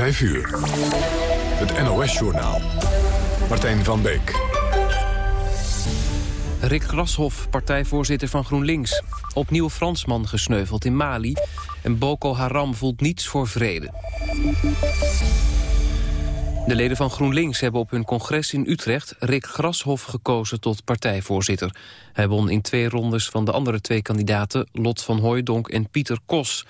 5 uur. Het NOS-journaal. Martijn van Beek. Rick Grashoff, partijvoorzitter van GroenLinks. Opnieuw Fransman gesneuveld in Mali. En Boko Haram voelt niets voor vrede. De leden van GroenLinks hebben op hun congres in Utrecht... Rick Grashoff gekozen tot partijvoorzitter. Hij won in twee rondes van de andere twee kandidaten... Lot van Hooijdonk en Pieter Kos.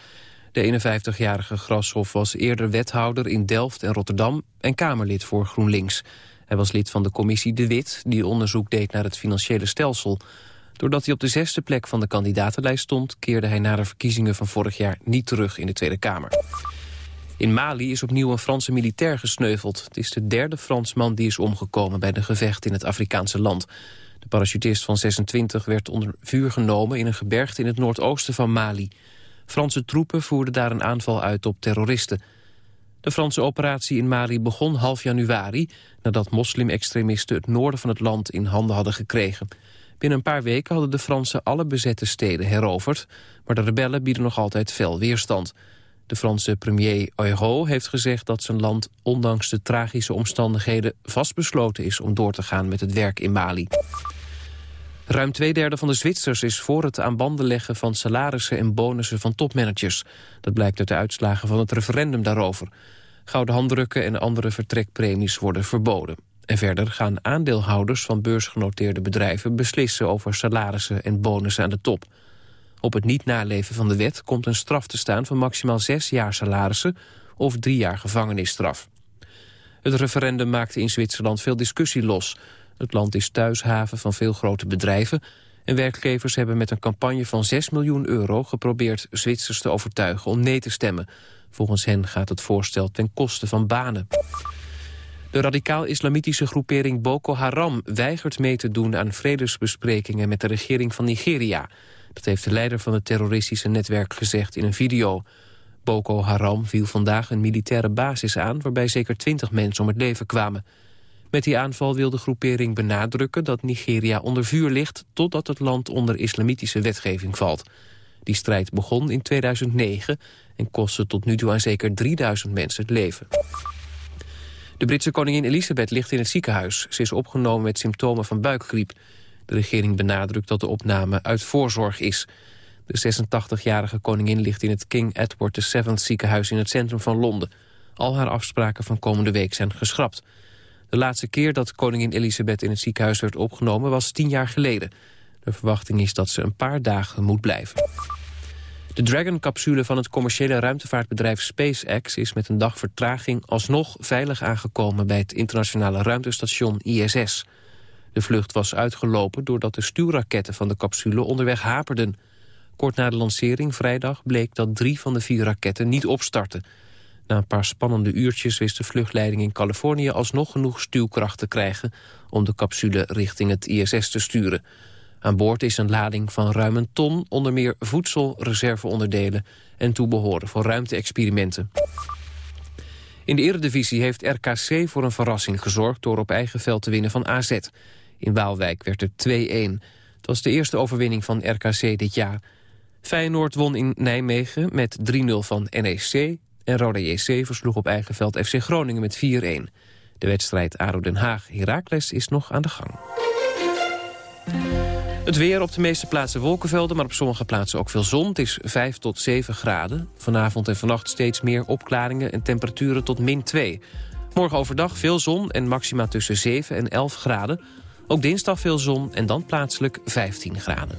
De 51-jarige Grashoff was eerder wethouder in Delft en Rotterdam... en Kamerlid voor GroenLinks. Hij was lid van de commissie De Wit... die onderzoek deed naar het financiële stelsel. Doordat hij op de zesde plek van de kandidatenlijst stond... keerde hij na de verkiezingen van vorig jaar niet terug in de Tweede Kamer. In Mali is opnieuw een Franse militair gesneuveld. Het is de derde Fransman die is omgekomen bij de gevecht in het Afrikaanse land. De parachutist van 26 werd onder vuur genomen in een gebergte in het noordoosten van Mali. Franse troepen voerden daar een aanval uit op terroristen. De Franse operatie in Mali begon half januari... nadat moslim-extremisten het noorden van het land in handen hadden gekregen. Binnen een paar weken hadden de Fransen alle bezette steden heroverd... maar de rebellen bieden nog altijd fel weerstand. De Franse premier Ayrault heeft gezegd dat zijn land... ondanks de tragische omstandigheden vastbesloten is om door te gaan met het werk in Mali. Ruim twee derde van de Zwitsers is voor het aan banden leggen van salarissen en bonussen van topmanagers. Dat blijkt uit de uitslagen van het referendum daarover. Gouden handdrukken en andere vertrekpremies worden verboden. En verder gaan aandeelhouders van beursgenoteerde bedrijven beslissen over salarissen en bonussen aan de top. Op het niet naleven van de wet komt een straf te staan van maximaal zes jaar salarissen of drie jaar gevangenisstraf. Het referendum maakte in Zwitserland veel discussie los. Het land is thuishaven van veel grote bedrijven... en werkgevers hebben met een campagne van 6 miljoen euro... geprobeerd Zwitsers te overtuigen om nee te stemmen. Volgens hen gaat het voorstel ten koste van banen. De radicaal-islamitische groepering Boko Haram weigert mee te doen aan vredesbesprekingen met de regering van Nigeria. Dat heeft de leider van het terroristische netwerk gezegd in een video. Boko Haram viel vandaag een militaire basis aan waarbij zeker twintig mensen om het leven kwamen. Met die aanval wil de groepering benadrukken dat Nigeria onder vuur ligt... totdat het land onder islamitische wetgeving valt. Die strijd begon in 2009 en kostte tot nu toe aan zeker 3000 mensen het leven. De Britse koningin Elisabeth ligt in het ziekenhuis. Ze is opgenomen met symptomen van buikgriep. De regering benadrukt dat de opname uit voorzorg is. De 86-jarige koningin ligt in het King Edward VII ziekenhuis in het centrum van Londen. Al haar afspraken van komende week zijn geschrapt. De laatste keer dat koningin Elisabeth in het ziekenhuis werd opgenomen was tien jaar geleden. De verwachting is dat ze een paar dagen moet blijven. De Dragon-capsule van het commerciële ruimtevaartbedrijf SpaceX... is met een dag vertraging alsnog veilig aangekomen... bij het internationale ruimtestation ISS. De vlucht was uitgelopen doordat de stuurraketten van de capsule onderweg haperden. Kort na de lancering vrijdag bleek dat drie van de vier raketten niet opstartten. Na een paar spannende uurtjes wist de vluchtleiding in Californië alsnog genoeg stuwkracht te krijgen om de capsule richting het ISS te sturen. Aan boord is een lading van ruim een ton, onder meer voedsel, reserveonderdelen en toebehoren voor ruimte-experimenten. In de eredivisie heeft RKC voor een verrassing gezorgd door op eigen veld te winnen van AZ. In Waalwijk werd het 2-1. Het was de eerste overwinning van RKC dit jaar. Feyenoord won in Nijmegen met 3-0 van NEC en Roda JC versloeg op eigen veld FC Groningen met 4-1. De wedstrijd ADO Den Haag-Heracles is nog aan de gang. Het weer op de meeste plaatsen wolkenvelden, maar op sommige plaatsen ook veel zon. Het is 5 tot 7 graden. Vanavond en vannacht steeds meer opklaringen en temperaturen tot min 2. Morgen overdag veel zon en maxima tussen 7 en 11 graden. Ook dinsdag veel zon en dan plaatselijk 15 graden.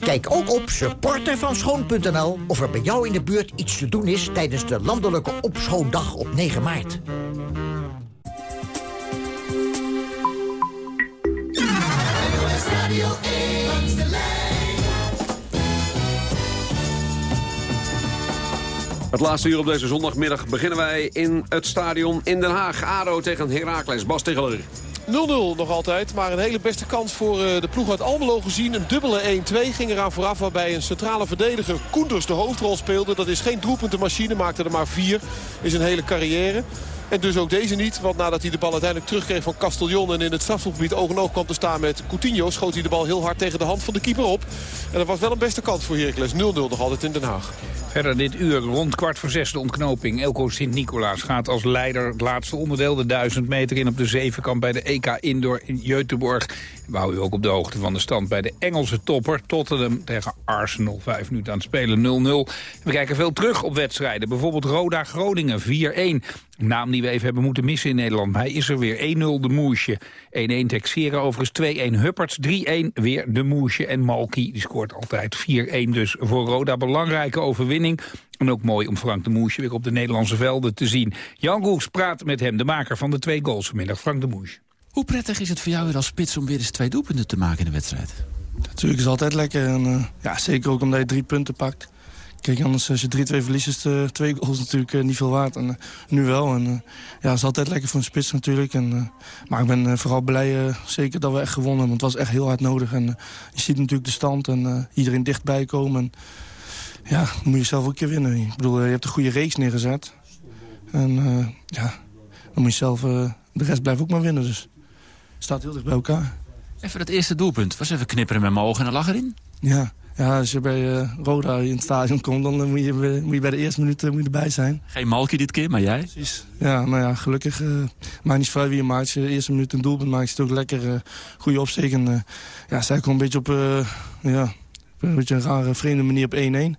Kijk ook op supportervanschoon.nl of er bij jou in de buurt iets te doen is... tijdens de landelijke opschoondag op 9 maart. Het laatste uur op deze zondagmiddag beginnen wij in het stadion in Den Haag. ADO tegen Heracles. Bas Tegeler. 0-0 nog altijd, maar een hele beste kans voor eh, de ploeg uit Almelo gezien. Een dubbele 1-2 ging eraan vooraf waarbij een centrale verdediger Koenders de hoofdrol speelde. Dat is geen doelpuntenmachine, maakte er maar vier in zijn hele carrière. En dus ook deze niet, want nadat hij de bal uiteindelijk terugkreeg van Castellon... en in het strafgebied oog en oog kwam te staan met Coutinho... schoot hij de bal heel hard tegen de hand van de keeper op. En dat was wel een beste kans voor Heracles. 0-0 nog altijd in Den Haag. Verder dit uur rond kwart voor zes de ontknoping. Elko Sint-Nicolaas gaat als leider het laatste onderdeel... de 1000 meter in op de zevenkamp bij de EK Indoor in Göteborg. We houden u ook op de hoogte van de stand bij de Engelse topper. Tottenham tegen Arsenal. Vijf minuten aan het spelen 0-0. We kijken veel terug op wedstrijden. Bijvoorbeeld Roda Groningen 4-1. Naam die we even hebben moeten missen in Nederland. Maar hij is er weer 1-0 de Moesje. 1-1 Texera overigens 2-1 Hupperts. 3-1 weer de Moesje. En Malky die scoort altijd 4-1 dus voor Roda. Belangrijke overwinning. En ook mooi om Frank de Moesje weer op de Nederlandse velden te zien. Jan Goes praat met hem, de maker van de twee goals vanmiddag. Frank de Moesje. Hoe prettig is het voor jou weer als spits om weer eens twee doelpunten te maken in de wedstrijd? Natuurlijk is het altijd lekker. En, uh, ja, zeker ook omdat je drie punten pakt. Kijk, anders als je 3-2 verliest is twee goals natuurlijk uh, niet veel waard. En, uh, nu wel. En, ja, het is altijd lekker voor een spits natuurlijk. En, maar ik ben vooral blij zeker dat we echt gewonnen hebben. Want het was echt heel hard nodig. En je ziet natuurlijk de stand en iedereen dichtbij komen. En, ja, dan moet je zelf ook een keer winnen. Ik bedoel, je hebt een goede reeks neergezet. En ja, dan moet je zelf... de rest blijft ook maar winnen, dus staat heel dicht bij elkaar. Even dat eerste doelpunt. Was even knipperen met mijn ogen en dan lag erin? Ja, ja als je bij uh, Roda in het stadion komt... dan moet je, moet je bij de eerste minuut moet je erbij zijn. Geen Malky dit keer, maar jij? Precies. Ja, nou ja, gelukkig. Uh, maakt niet vrij wie je maakt. Als je de eerste minuut een doelpunt maakt... is het ook lekker uh, goede opsteek. En, ja, zij kwam een beetje op, ja, op een beetje een rare, vreemde manier op 1-1.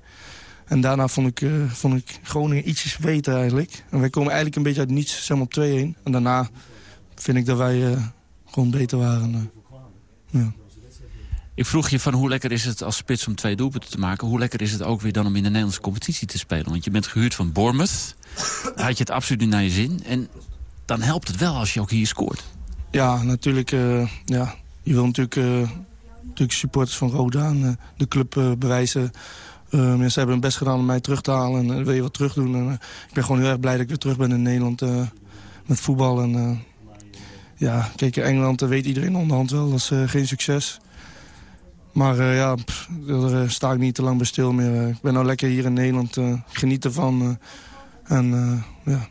En daarna vond ik, uh, vond ik Groningen ietsjes beter eigenlijk. En wij komen eigenlijk een beetje uit niets, zeg maar op 2-1. En daarna vind ik dat wij uh, gewoon beter waren. Uh, ja. Ik vroeg je van hoe lekker is het als spits om twee doelpunten te maken. Hoe lekker is het ook weer dan om in de Nederlandse competitie te spelen? Want je bent gehuurd van Bournemouth. Had je het absoluut niet naar je zin. En dan helpt het wel als je ook hier scoort. Ja, natuurlijk. ja. Je wil natuurlijk, natuurlijk supporters van Roda en de club bewijzen... Uh, mensen hebben hun best gedaan om mij terug te halen en uh, wil je wat terug doen. En, uh, ik ben gewoon heel erg blij dat ik weer terug ben in Nederland met voetbal. En, ja, kijk, in Engeland weet iedereen onderhand wel, dat is geen succes. Maar ja, pff, daar sta ik niet te lang bij stil meer. ik ben nou lekker hier in Nederland, geniet ervan. en ja...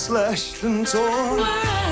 slashed and torn.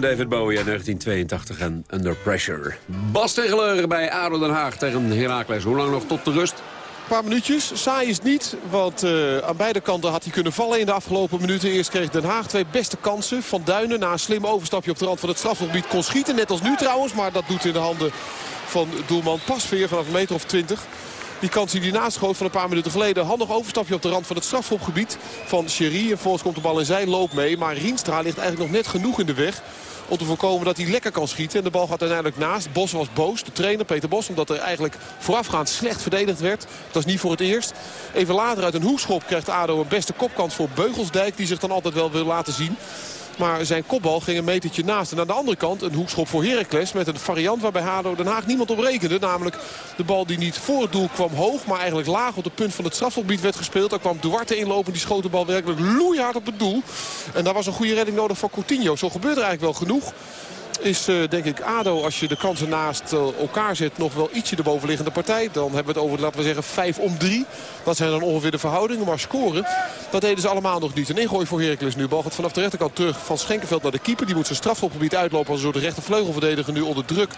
David Bowie in 1982 en Under Pressure. Bas Tegeler bij ADO Den Haag tegen Heracles. Hoe lang nog tot de rust? Een paar minuutjes. Saai is niet, want eh, aan beide kanten had hij kunnen vallen in de afgelopen minuten. Eerst kreeg Den Haag twee beste kansen. Van Duinen na een slim overstapje op de rand van het strafgebied kon schieten. Net als nu trouwens, maar dat doet in de handen van doelman Pasveer vanaf een meter of 20. Die kans die hij naast schoot van een paar minuten geleden. Handig overstapje op de rand van het strafschopgebied van Sherry. En volgens komt de bal in zijn loop mee. Maar Rienstra ligt eigenlijk nog net genoeg in de weg om te voorkomen dat hij lekker kan schieten. En de bal gaat uiteindelijk naast. Bos was boos, de trainer Peter Bos, omdat er eigenlijk voorafgaand slecht verdedigd werd. Dat is niet voor het eerst. Even later uit een hoekschop krijgt ADO een beste kopkans voor Beugelsdijk. Die zich dan altijd wel wil laten zien. Maar zijn kopbal ging een metertje naast. En aan de andere kant een hoekschop voor Heracles. Met een variant waarbij Hado Den Haag niemand op rekende. Namelijk de bal die niet voor het doel kwam hoog. Maar eigenlijk laag op het punt van het strafgebied werd gespeeld. Daar kwam Duarte inlopen. Die schoot de bal werkelijk loeihard op het doel. En daar was een goede redding nodig van Coutinho. Zo gebeurt er eigenlijk wel genoeg is eh, denk ik ADO als je de kansen naast eh, elkaar zet nog wel ietsje de bovenliggende partij. Dan hebben we het over, laten we zeggen, 5 om 3. Dat zijn dan ongeveer de verhoudingen. Maar scoren, dat deden ze allemaal nog niet. Een ingooi voor Heracles nu. Bal gaat vanaf de rechterkant terug van Schenkenveld naar de keeper. Die moet zijn strafschopgebied uitlopen als een soort rechtervleugelverdediger nu onder druk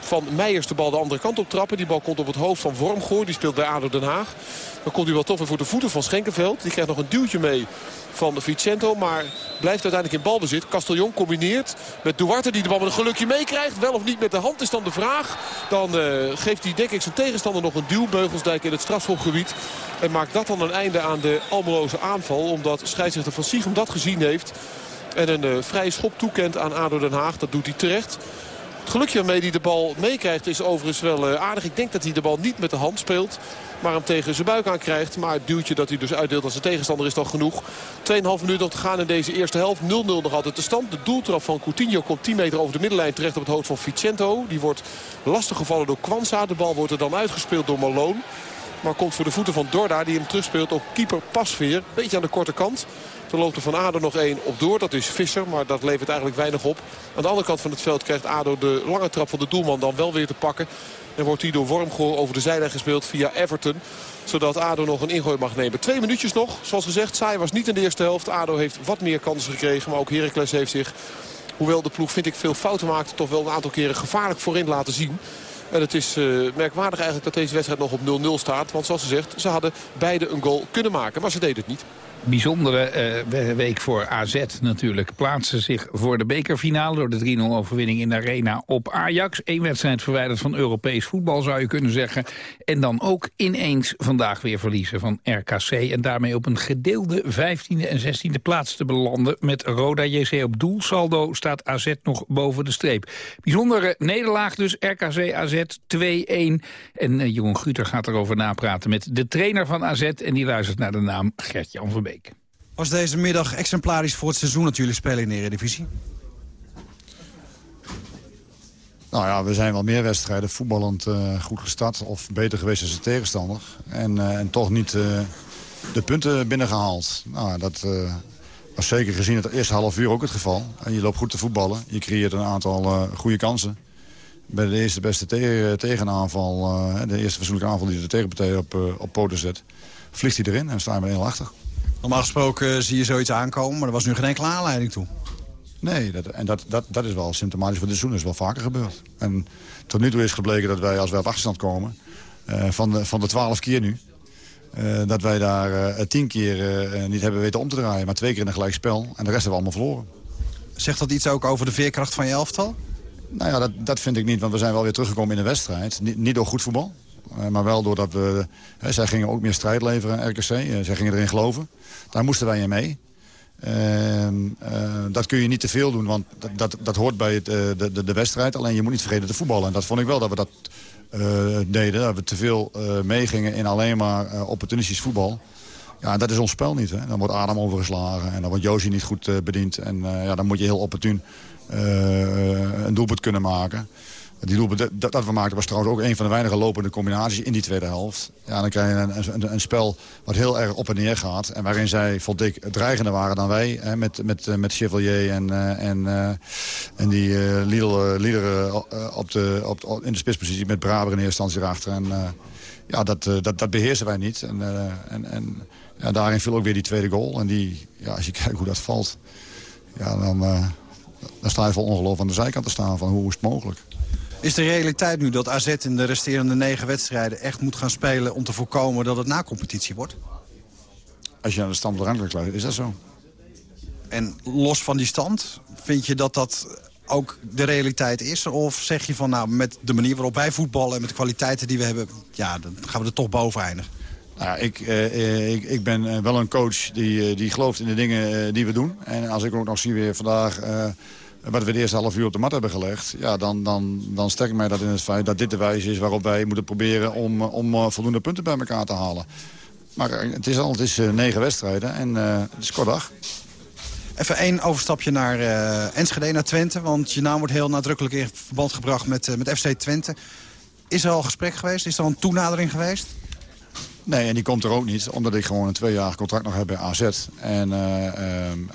van Meijers de bal de andere kant op trappen. Die bal komt op het hoofd van Wormgoor. Die speelt bij ADO Den Haag. Dan komt hij wel toch weer voor de voeten van Schenkenveld. Die krijgt nog een duwtje mee van Vicento. Maar blijft uiteindelijk in balbezit. Castellon combineert met Duarte die de bal met een gelukje meekrijgt. Wel of niet met de hand is dan de vraag. Dan uh, geeft hij denk zijn tegenstander nog een duw. Beugelsdijk in het strafschopgebied. En maakt dat dan een einde aan de Almeloze aanval. Omdat scheidsrechter Van Siegem dat gezien heeft. En een uh, vrije schop toekent aan ADO Den Haag. Dat doet hij terecht. Het gelukje waarmee hij de bal meekrijgt is overigens wel uh, aardig. Ik denk dat hij de bal niet met de hand speelt. Maar hem tegen zijn buik aan krijgt. Maar het duwtje dat hij dus uitdeelt als zijn tegenstander is dan genoeg. 2,5 minuten nog te gaan in deze eerste helft. 0-0 nog altijd de stand. De doeltrap van Coutinho komt 10 meter over de middenlijn terecht op het hoofd van Vicento. Die wordt lastig gevallen door Kwanza. De bal wordt er dan uitgespeeld door Malone. Maar komt voor de voeten van Dorda die hem terugspeelt op keeper Pasveer. Beetje aan de korte kant. Er loopt er van ADO nog één op door. Dat is Visser, maar dat levert eigenlijk weinig op. Aan de andere kant van het veld krijgt ADO de lange trap van de doelman dan wel weer te pakken. En wordt hij door Wormgoor over de zijlijn gespeeld via Everton. Zodat ADO nog een ingooi mag nemen. Twee minuutjes nog. Zoals gezegd, saai was niet in de eerste helft. ADO heeft wat meer kansen gekregen. Maar ook Heracles heeft zich, hoewel de ploeg vind ik veel fouten maakte... toch wel een aantal keren gevaarlijk voorin laten zien. En het is uh, merkwaardig eigenlijk dat deze wedstrijd nog op 0-0 staat. Want zoals gezegd, ze hadden beide een goal kunnen maken. Maar ze deden het niet bijzondere uh, week voor AZ natuurlijk. Plaatsen zich voor de bekerfinale door de 3-0 overwinning in de Arena op Ajax. Eén wedstrijd verwijderd van Europees voetbal zou je kunnen zeggen. En dan ook ineens vandaag weer verliezen van RKC. En daarmee op een gedeelde 15e en 16e plaats te belanden. Met Roda JC op doelsaldo staat AZ nog boven de streep. Bijzondere nederlaag dus RKC AZ 2-1. En uh, Jeroen Guter gaat erover napraten met de trainer van AZ. En die luistert naar de naam Gert-Jan Verbeek. Was deze middag exemplarisch voor het seizoen dat jullie spelen in de Eredivisie? Nou ja, we zijn wel meer wedstrijden voetballend uh, goed gestart. Of beter geweest dan zijn tegenstander. En, uh, en toch niet uh, de punten binnengehaald. Nou, dat, was zeker gezien het eerste half uur ook het geval. En je loopt goed te voetballen. Je creëert een aantal uh, goede kansen. Bij de eerste beste te tegenaanval, uh, de eerste fatsoenlijke aanval die de tegenpartij op, uh, op poten zet... vliegt hij erin en staan we heel achter. Normaal gesproken zie je zoiets aankomen, maar er was nu geen enkele aanleiding toe. Nee, dat, en dat, dat, dat is wel symptomatisch voor dit seizoen. Dat is wel vaker gebeurd. En tot nu toe is gebleken dat wij, als wij op achterstand komen... van, de, van de twaalf keer nu... Uh, dat wij daar uh, tien keer niet hebben weten om te draaien. Maar twee keer in een gelijk spel. En de rest hebben we allemaal verloren. Zegt dat iets ook over de veerkracht van je elftal? Nou ja, dat, dat vind ik niet. Want we zijn wel weer teruggekomen in de wedstrijd. Niet, niet door goed voetbal. Maar wel doordat we... zij gingen ook meer strijd leveren, RKC. zij gingen erin geloven. Daar moesten wij in mee. Ehm, dat kun je niet te veel doen, want dat, dat, dat hoort bij het, de, de, de wedstrijd. Alleen je moet niet vergeten te voetballen. En dat vond ik wel dat we dat deden. Dat we te veel meegingen in alleen maar opportunistisch voetbal. Ja, dat is ons spel niet. Hè. Dan wordt Adam overgeslagen en dan wordt Josie niet goed bediend. En ja, dan moet je heel opportun een doelpunt kunnen maken. Die doelpunt dat, dat we maakten was trouwens ook een van de weinige lopende combinaties in die tweede helft. Ja, dan krijg je een, een, een, spel wat heel erg op en neer gaat. En waarin zij, vond ik, dreigender waren dan wij. Hè, met, met, met Chevalier en, en, en die uh, Lieder op de, op, in de spitspositie met Braber in eerste instantie erachter. En ja, dat, dat, dat beheersen wij niet. En, en, en ja, daarin viel ook weer die tweede goal. En die, ja, als je kijkt hoe dat valt, ja, dan, dan sta je vol ongeloof aan de zijkant te staan van hoe is het mogelijk. Is de realiteit nu dat AZ in de resterende negen wedstrijden echt moet gaan spelen... om te voorkomen dat het na competitie wordt? Als je aan de stand ranglijst luistert, is dat zo. En los van die stand, vind je dat dat ook de realiteit is? Of zeg je van, nou, met de manier waarop wij voetballen... en met de kwaliteiten die we hebben, ja, dan gaan we er toch boven eindigen? Nou, ik, eh, ik, ik ben wel een coach die, die gelooft in de dingen die we doen. En als ik ook nog zie weer vandaag... Uh, wat we de eerste half uur op de mat hebben gelegd... Ja, dan, dan, dan sterk mij dat in het feit dat dit de wijze is waarop wij moeten proberen... om, om voldoende punten bij elkaar te halen. Maar het is al het is, negen wedstrijden en uh, het is kort dag. Even één overstapje naar uh, Enschede, naar Twente. Want je naam wordt heel nadrukkelijk in verband gebracht met, met FC Twente. Is er al gesprek geweest? Is er al een toenadering geweest? Nee, en die komt er ook niet, omdat ik gewoon een tweejarig contract nog heb bij AZ. En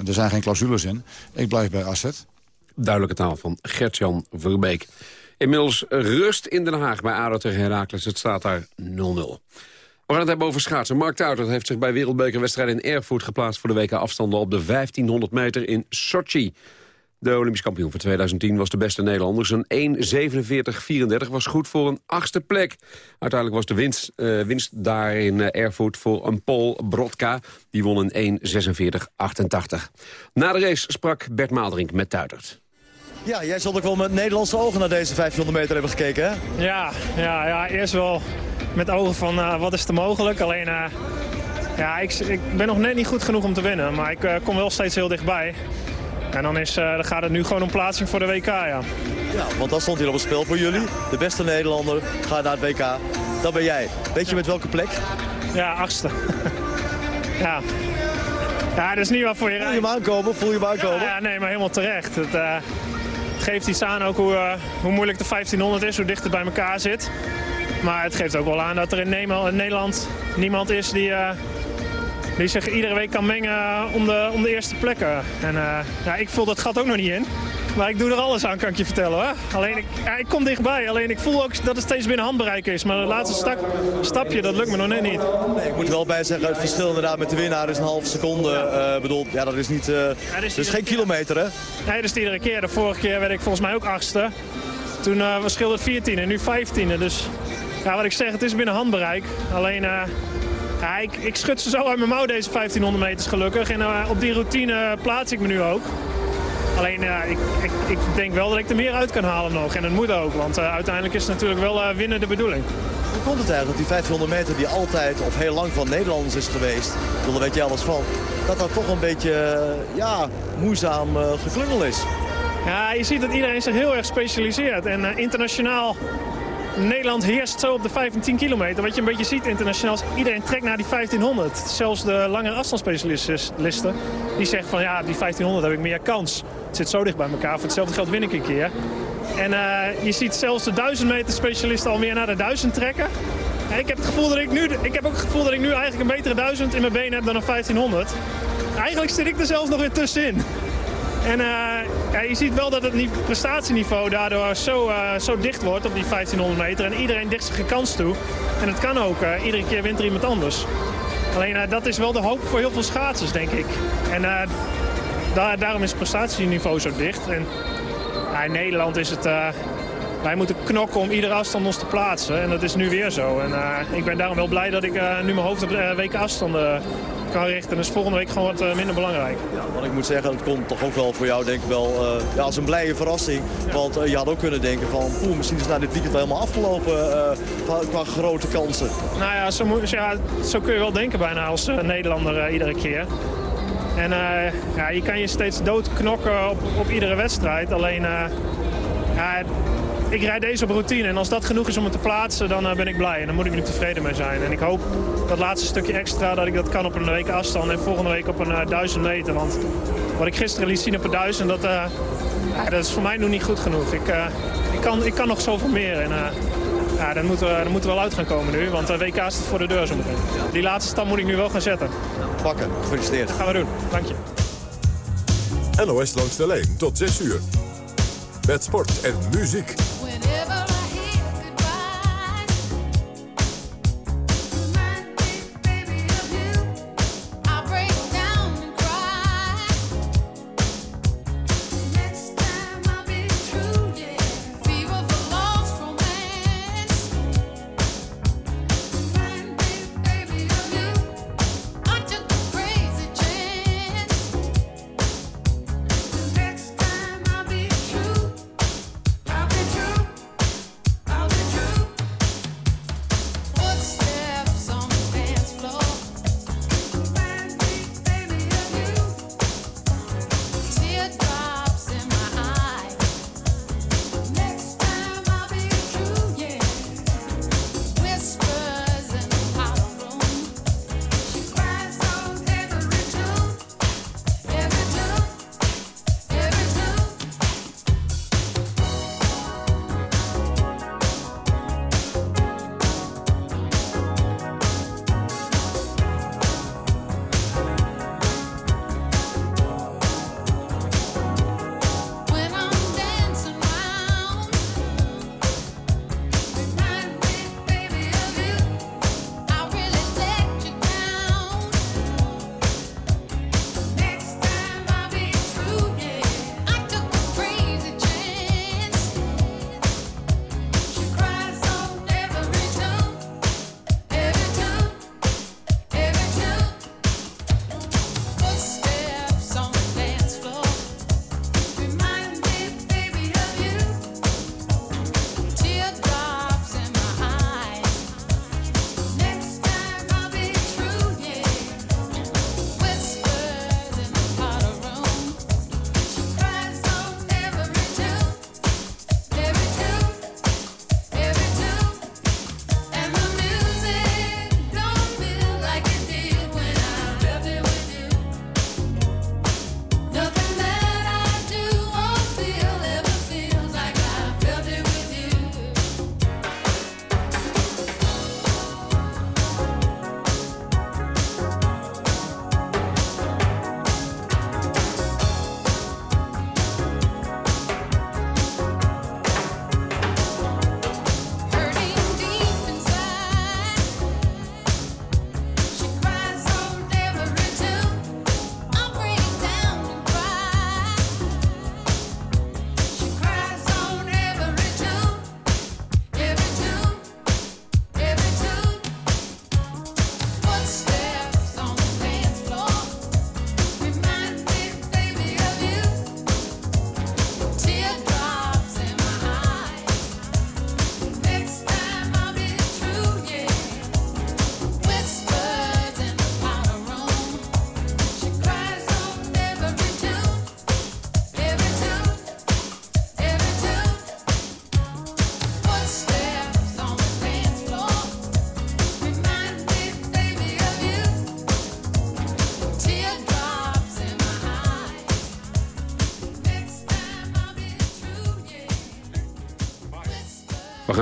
er zijn geen clausules in. Ik blijf bij AZ. Duidelijke taal van Gertjan Verbeek. Inmiddels rust in Den Haag bij ADO tegen Heracles. Het staat daar 0-0. We gaan het hebben over schaatsen. Mark Tuitert heeft zich bij wereldbekerwedstrijden in Erfurt geplaatst... voor de WK afstanden op de 1500 meter in Sochi. De Olympisch kampioen voor 2010 was de beste Nederlander. Zijn 1.47.34 was goed voor een achtste plek. Uiteindelijk was de winst, uh, winst daar in uh, Erfurt voor een Paul Brodka. Die won een 1.46.88. Na de race sprak Bert Maalderink met Tuitert. Ja, jij zult ook wel met Nederlandse ogen naar deze 1500 meter hebben gekeken, hè? Ja, ja, ja eerst wel met ogen van uh, wat is er mogelijk. Alleen, uh, ja, ik, ik, ben nog net niet goed genoeg om te winnen. Maar ik uh, kom wel steeds heel dichtbij. En dan, is, dan gaat het nu gewoon om plaatsing voor de WK, ja. Ja, want dat stond hier op het spel voor jullie. De beste Nederlander gaat naar het WK. Dat ben jij. Weet je met welke plek? Ja, achtste. ja. Ja, dat is niet wat voor je Voel je hem aankomen? Voel je hem aankomen? Ja, ja nee, maar helemaal terecht. Het, geeft iets aan ook hoe, uh, hoe moeilijk de 1500 is, hoe dicht het bij elkaar zit. Maar het geeft ook wel aan dat er in Nederland niemand is die, uh, die zich iedere week kan mengen om de, om de eerste plekken. En uh, ja, ik vul dat gat ook nog niet in. Maar ik doe er alles aan, kan ik je vertellen. Hoor. Alleen ik, ja, ik kom dichtbij. Alleen ik voel ook dat het steeds binnen handbereik is. Maar de laatste stap, stapje, dat lukt me nog net niet. Nee, ik moet er wel bij zeggen, het verschil inderdaad met de winnaar is een halve seconde. Uh, bedoel, ja, dat is niet, uh, ja, dat is, dat is geen kilometer, hè? Nee, dat is iedere keer. De vorige keer werd ik volgens mij ook achtste. Toen uh, verschilde het 14 en nu 15e. Dus ja, wat ik zeg, het is binnen handbereik. Alleen, ja, ik, ik schud ze zo uit mijn mouw deze 1500 meters gelukkig. En op die routine plaats ik me nu ook. Alleen ik, ik, ik, denk wel dat ik er meer uit kan halen nog. En dat moet ook, want uh, uiteindelijk is het natuurlijk wel uh, winnen de bedoeling. Hoe komt het eigenlijk dat die 1500 meter die altijd of heel lang van Nederlanders is geweest, daar weet je alles van, dat dat toch een beetje ja, moeizaam geklungel is? Ja, je ziet dat iedereen zich heel erg specialiseert. En internationaal Nederland heerst zo op de 5 en 10 kilometer. Wat je een beetje ziet internationaal, iedereen trekt naar die 1500. Zelfs de langere afstandsspecialisten, die zeggen van ja, die 1500 heb ik meer kans. Het zit zo dicht bij elkaar, voor hetzelfde geld win ik een keer. En uh, je ziet zelfs de 1000 meter specialisten al meer naar de 1000 trekken. En ik heb, het gevoel dat ik, nu, ik heb ook het gevoel dat ik nu eigenlijk een betere 1000 in mijn benen heb dan een 1500. eigenlijk zit ik er zelfs nog weer tussenin. En eh, ja, je ziet wel dat het ni- prestatieniveau daardoor zo, eh, zo dicht wordt op die 1500 meter. En iedereen dicht zich een kans toe. En het kan ook. eh, iedere keer wint er iemand anders. Alleen dat is wel de hoop voor heel veel schaatsers, denk ik. En daar, daarom is het prestatieniveau zo dicht. En in Nederland is het... eh, wij moeten knokken om iedere afstand ons te plaatsen. En dat is nu weer zo. En eh, ik ben daarom wel blij dat ik eh, nu mijn hoofd op de weken afstanden kan richten. Dus volgende week gewoon wat eh, minder belangrijk. Want ik moet zeggen, het komt toch ook wel voor jou denk ik wel eh, ja, als een blije verrassing. Want eh, je had ook kunnen denken van, poeh, misschien is na dit weekend wel helemaal afgelopen eh, qua, qua grote kansen. Nou ja zo, moet- ja, zo kun je wel denken bijna als eh, Nederlander eh, iedere keer. En eh, ja, je kan je steeds doodknokken op, op iedere wedstrijd. Alleen, eh, ja, ik rijd deze op routine. En als dat genoeg is om me te plaatsen, dan eh, ben ik blij. En dan moet ik er tevreden mee zijn. En ik hoop dat laatste stukje extra, dat ik dat kan op een week afstand. En volgende week op een eh, 1000 meter. Want wat ik gisteren liet zien op een 1000, dat, eh, ja, dat is voor mij nog niet goed genoeg. Ik, eh, ik, kan, ik kan nog zoveel meer. En, eh, ja, dan moeten, we, dan moeten we wel uit gaan komen nu, want de WK staat voor de deur zo meteen. Die laatste stap moet ik nu wel gaan zetten. Pakken, gefeliciteerd. Dat gaan we doen, dank je. NOS langs de lijn tot 6 uur. Met sport en muziek. never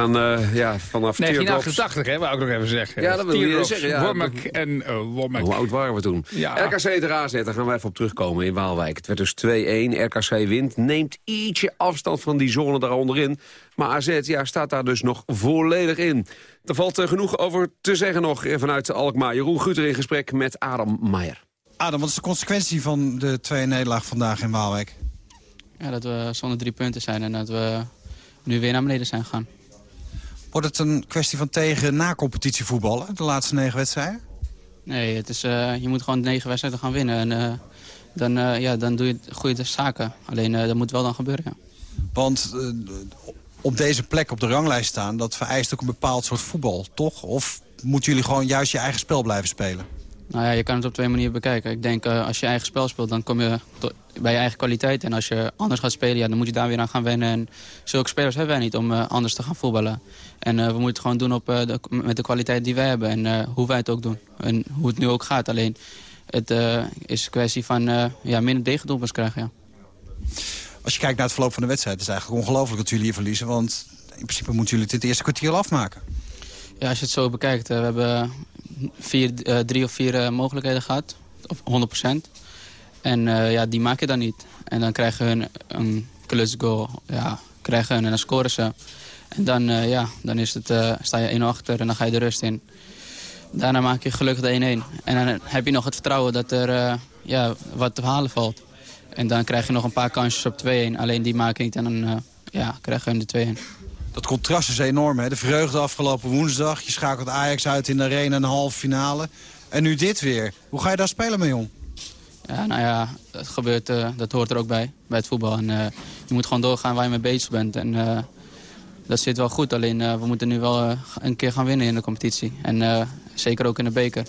gaan uh, ja, vanaf 1988, hè, wou ik nog even zeggen. Ja, dat wil je zeggen. Ja, Womack en uh, Womack. Hoe oud waren we toen? Ja. RKC tegen AZ, daar gaan we even op terugkomen in Waalwijk. Het werd dus 2-1. RKC wint, neemt ietsje afstand van die zone daar onderin. Maar AZ ja, staat daar dus nog volledig in. Er valt uh, genoeg over te zeggen nog vanuit Alkmaar. Jeroen Guter in gesprek met Adam Maier. Adam, wat is de consequentie van de twee nederlaag vandaag in Waalwijk? Ja, dat we zonder drie punten zijn en dat we nu weer naar beneden zijn gegaan. Wordt het een kwestie van tegen na competitie voetballen, de laatste negen wedstrijden? Nee, het is, uh, je moet gewoon negen wedstrijden gaan winnen. En uh, dan, uh, ja, dan doe je goede zaken. Alleen dat moet wel dan gebeuren, ja. Want op deze plek op de ranglijst staan, dat vereist ook een bepaald soort voetbal, toch? Of moeten jullie gewoon juist je eigen spel blijven spelen? Nou ja, je kan het op twee manieren bekijken. Ik denk, als je eigen spel speelt, dan kom je bij je eigen kwaliteit. En als je anders gaat spelen, ja, dan moet je daar weer aan gaan wennen. En zulke spelers hebben wij niet om anders te gaan voetballen. En uh, we moeten het gewoon doen op, de, met de kwaliteit die wij hebben. En hoe wij het ook doen. En hoe het nu ook gaat. Alleen, het is een kwestie van ja, minder tegendoelpunten krijgen, ja. Als je kijkt naar het verloop van de wedstrijd, is het eigenlijk ongelooflijk dat jullie hier verliezen. Want in principe moeten jullie dit eerste kwartier al afmaken. Ja, als je het zo bekijkt, we hebben vier, drie of vier mogelijkheden gehad. Of 100% En ja, die maak je dan niet. En dan krijgen hun een klutsgoal. Ja, krijgen hun en dan scoren ze. En dan, ja, dan is het, sta je 1-0 achter en dan ga je de rust in. Daarna maak je gelukkig de 1-1. En dan heb je nog het vertrouwen dat er ja, wat te halen valt. En dan krijg je nog een paar kansjes op 2-1. Alleen die maak je niet en dan ja, krijgen hun de 2-1. Dat contrast is enorm, hè? De vreugde afgelopen woensdag. Je schakelt Ajax uit in de arena de halve finale. En nu dit weer. Hoe ga je daar spelen mee om? Ja, nou ja, dat gebeurt, dat hoort er ook bij, bij het voetbal. En, je moet gewoon doorgaan waar je mee bezig bent. En dat zit wel goed, alleen we moeten nu wel een keer gaan winnen in de competitie. En zeker ook in de beker.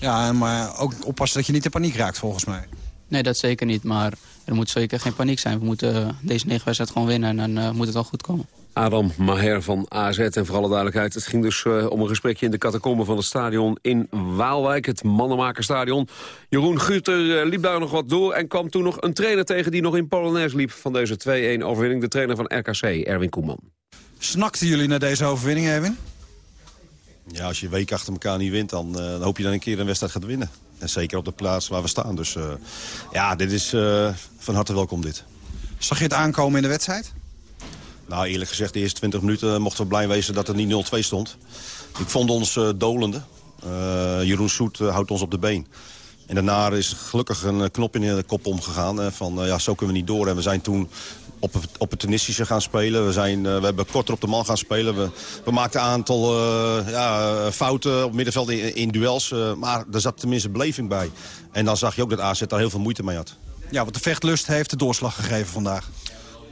Ja, maar ook oppassen dat je niet in paniek raakt, volgens mij. Nee, dat zeker niet, maar er moet zeker geen paniek zijn. We moeten deze negen wedstrijd gewoon winnen en dan moet het wel goed komen. Adam Maher van AZ. En voor alle duidelijkheid, het ging dus uh, om een gesprekje in de catacomben van het stadion in Waalwijk, het Mannenmakerstadion. Jeroen Guter uh, liep daar nog wat door en kwam toen nog een trainer tegen die nog in Polonaise liep van deze 2-1 overwinning. De trainer van RKC, Erwin Koeman. Snakten jullie naar deze overwinning, Erwin? Ja, als je een week achter elkaar niet wint, dan, uh, dan hoop je dan een keer een wedstrijd gaat winnen. En zeker op de plaats waar we staan. Dus ja, dit is van harte welkom dit. Zag je het aankomen in de wedstrijd? Nou, eerlijk gezegd, de eerste 20 minuten mochten we blij wezen dat er niet 0-2 stond. Ik vond ons uh, dolende. Jeroen Soet houdt ons op de been. En daarna is gelukkig een knop in de kop omgegaan. van ja, zo kunnen we niet door. En we zijn toen op het opportunistische gaan spelen. We, zijn, we hebben korter op de man gaan spelen. We, we maakten een aantal ja, fouten op middenveld in, in duels. maar er zat tenminste beleving bij. En dan zag je ook dat AZ daar heel veel moeite mee had. Ja, want de vechtlust heeft de doorslag gegeven vandaag.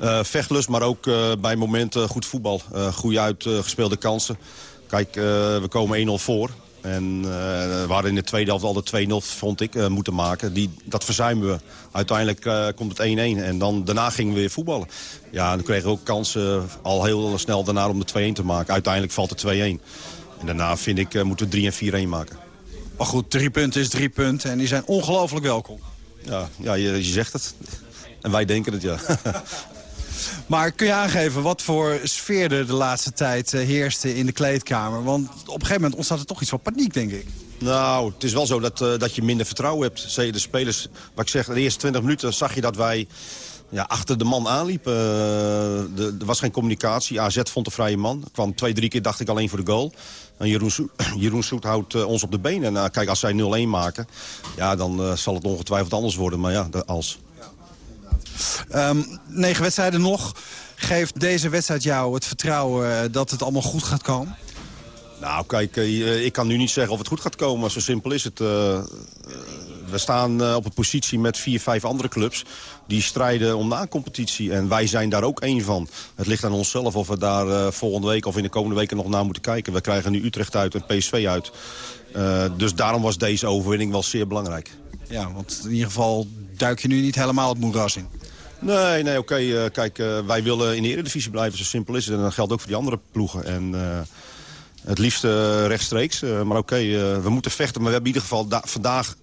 Uh, vechtlust, maar ook uh, bij momenten goed voetbal. Uh, goede uitgespeelde kansen. Kijk, we komen 1-0 voor. En we hadden in de tweede helft al de 2-0, vond ik, moeten maken. Die, dat verzuimen we. Uiteindelijk komt het 1-1. En dan, daarna gingen we weer voetballen. Ja, dan kregen we ook kansen al heel snel daarna om de 2-1 te maken. Uiteindelijk valt het 2-1. En daarna, vind ik, moeten we 3 en 4-1 maken. Maar goed, drie punten is drie punten. En die zijn ongelooflijk welkom. Ja, ja je, je zegt het. En wij denken het, ja. Maar kun je aangeven wat voor sfeer er de laatste tijd heerste in de kleedkamer? Want op een gegeven moment ontstaat er toch iets van paniek, denk ik. Nou, het is wel zo dat, uh, dat je minder vertrouwen hebt. Zeker de spelers, wat ik zeg, de eerste 20 minuten zag je dat wij ja, achter de man aanliepen. De, er was geen communicatie. AZ vond een vrije man. Kwam twee, drie keer, dacht ik, alleen voor de goal. En Jeroen, Soet, Jeroen houdt ons op de benen. En kijk, als zij 0-1 maken, ja, dan zal het ongetwijfeld anders worden. Maar ja, de, als... Um, negen wedstrijden nog. Geeft deze wedstrijd jou het vertrouwen dat het allemaal goed gaat komen? Nou, kijk, ik kan nu niet zeggen of het goed gaat komen. Zo simpel is het. Uh, we staan op een positie met vier, vijf andere clubs... die strijden om de aancompetitie. En wij zijn daar ook één van. Het ligt aan onszelf of we daar uh, volgende week of in de komende weken nog naar moeten kijken. We krijgen nu Utrecht uit en PSV uit. Uh, dus daarom was deze overwinning wel zeer belangrijk. Ja, want in ieder geval duik je nu niet helemaal het moeras in. Nee, nee, oké. Okay. Uh, kijk, uh, wij willen in de eredivisie blijven, zo simpel is het. En dat geldt ook voor die andere ploegen. En uh, het liefst rechtstreeks. maar oké, okay, we moeten vechten. Maar we hebben in ieder geval vandaag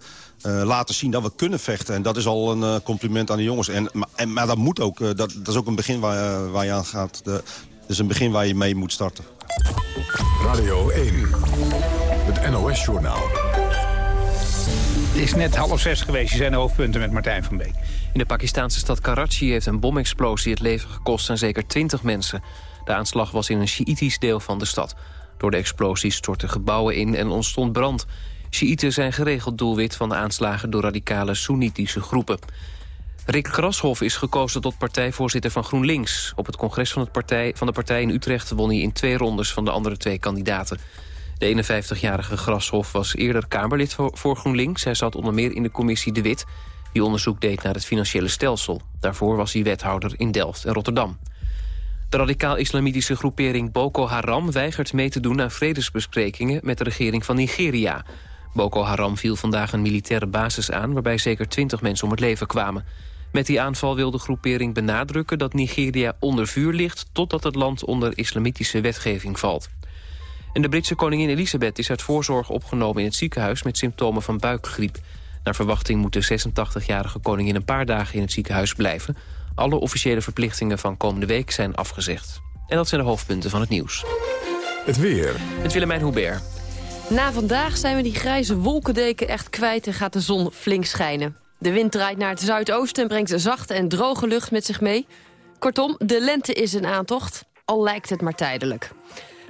laten zien dat we kunnen vechten. En dat is al een compliment aan de jongens. En, maar, en, maar dat moet ook. dat, dat is ook een begin waar, waar je aan gaat. De, Het is een begin waar je mee moet starten. Radio 1, het NOS-journaal. Het is net half zes geweest. Je zijn de hoofdpunten met Martijn van Beek. In de Pakistanse stad Karachi heeft een bomexplosie het leven gekost aan zeker 20 mensen. De aanslag was in een Sjiïtisch deel van de stad. Door de explosie stortten gebouwen in en ontstond brand. Sjiïten zijn geregeld doelwit van de aanslagen door radicale Soenitische groepen. Rick Grashoff is gekozen tot partijvoorzitter van GroenLinks. Op het congres van, het partij, van de partij in Utrecht won hij in twee rondes van de andere twee kandidaten. De 51-jarige Grashoff was eerder Kamerlid voor, voor GroenLinks. Hij zat onder meer in de commissie De Wit, die onderzoek deed naar het financiële stelsel. Daarvoor was hij wethouder in Delft en Rotterdam. De radicaal-islamitische groepering Boko Haram weigert mee te doen aan vredesbesprekingen met de regering van Nigeria. Boko Haram viel vandaag een militaire basis aan waarbij zeker 20 mensen om het leven kwamen. Met die aanval wil de groepering benadrukken dat Nigeria onder vuur ligt totdat het land onder islamitische wetgeving valt. En de Britse koningin Elisabeth is uit voorzorg opgenomen in het ziekenhuis met symptomen van buikgriep. Naar verwachting moet de 86-jarige koningin een paar dagen in het ziekenhuis blijven. Alle officiële verplichtingen van komende week zijn afgezegd. En dat zijn de hoofdpunten van het nieuws. Het weer. Het Willemijn Hubert. Na vandaag zijn we die grijze wolkendeken echt kwijt en gaat de zon flink schijnen. De wind draait naar het zuidoosten en brengt zachte en droge lucht met zich mee. Kortom, de lente is een aantocht, al lijkt het maar tijdelijk.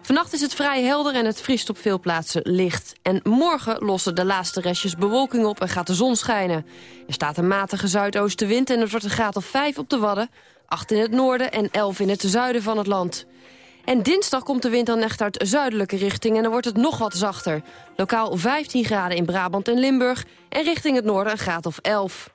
Vannacht is het vrij helder en het vriest op veel plaatsen licht. En morgen lossen de laatste restjes bewolking op en gaat de zon schijnen. Er staat een matige zuidoostenwind en het wordt een graad of 5 op de Wadden... 8 in het noorden en 11 in het zuiden van het land. En dinsdag komt de wind dan echt uit zuidelijke richting... en dan wordt het nog wat zachter. Lokaal 15 graden in Brabant en Limburg... en richting het noorden een graad of 11.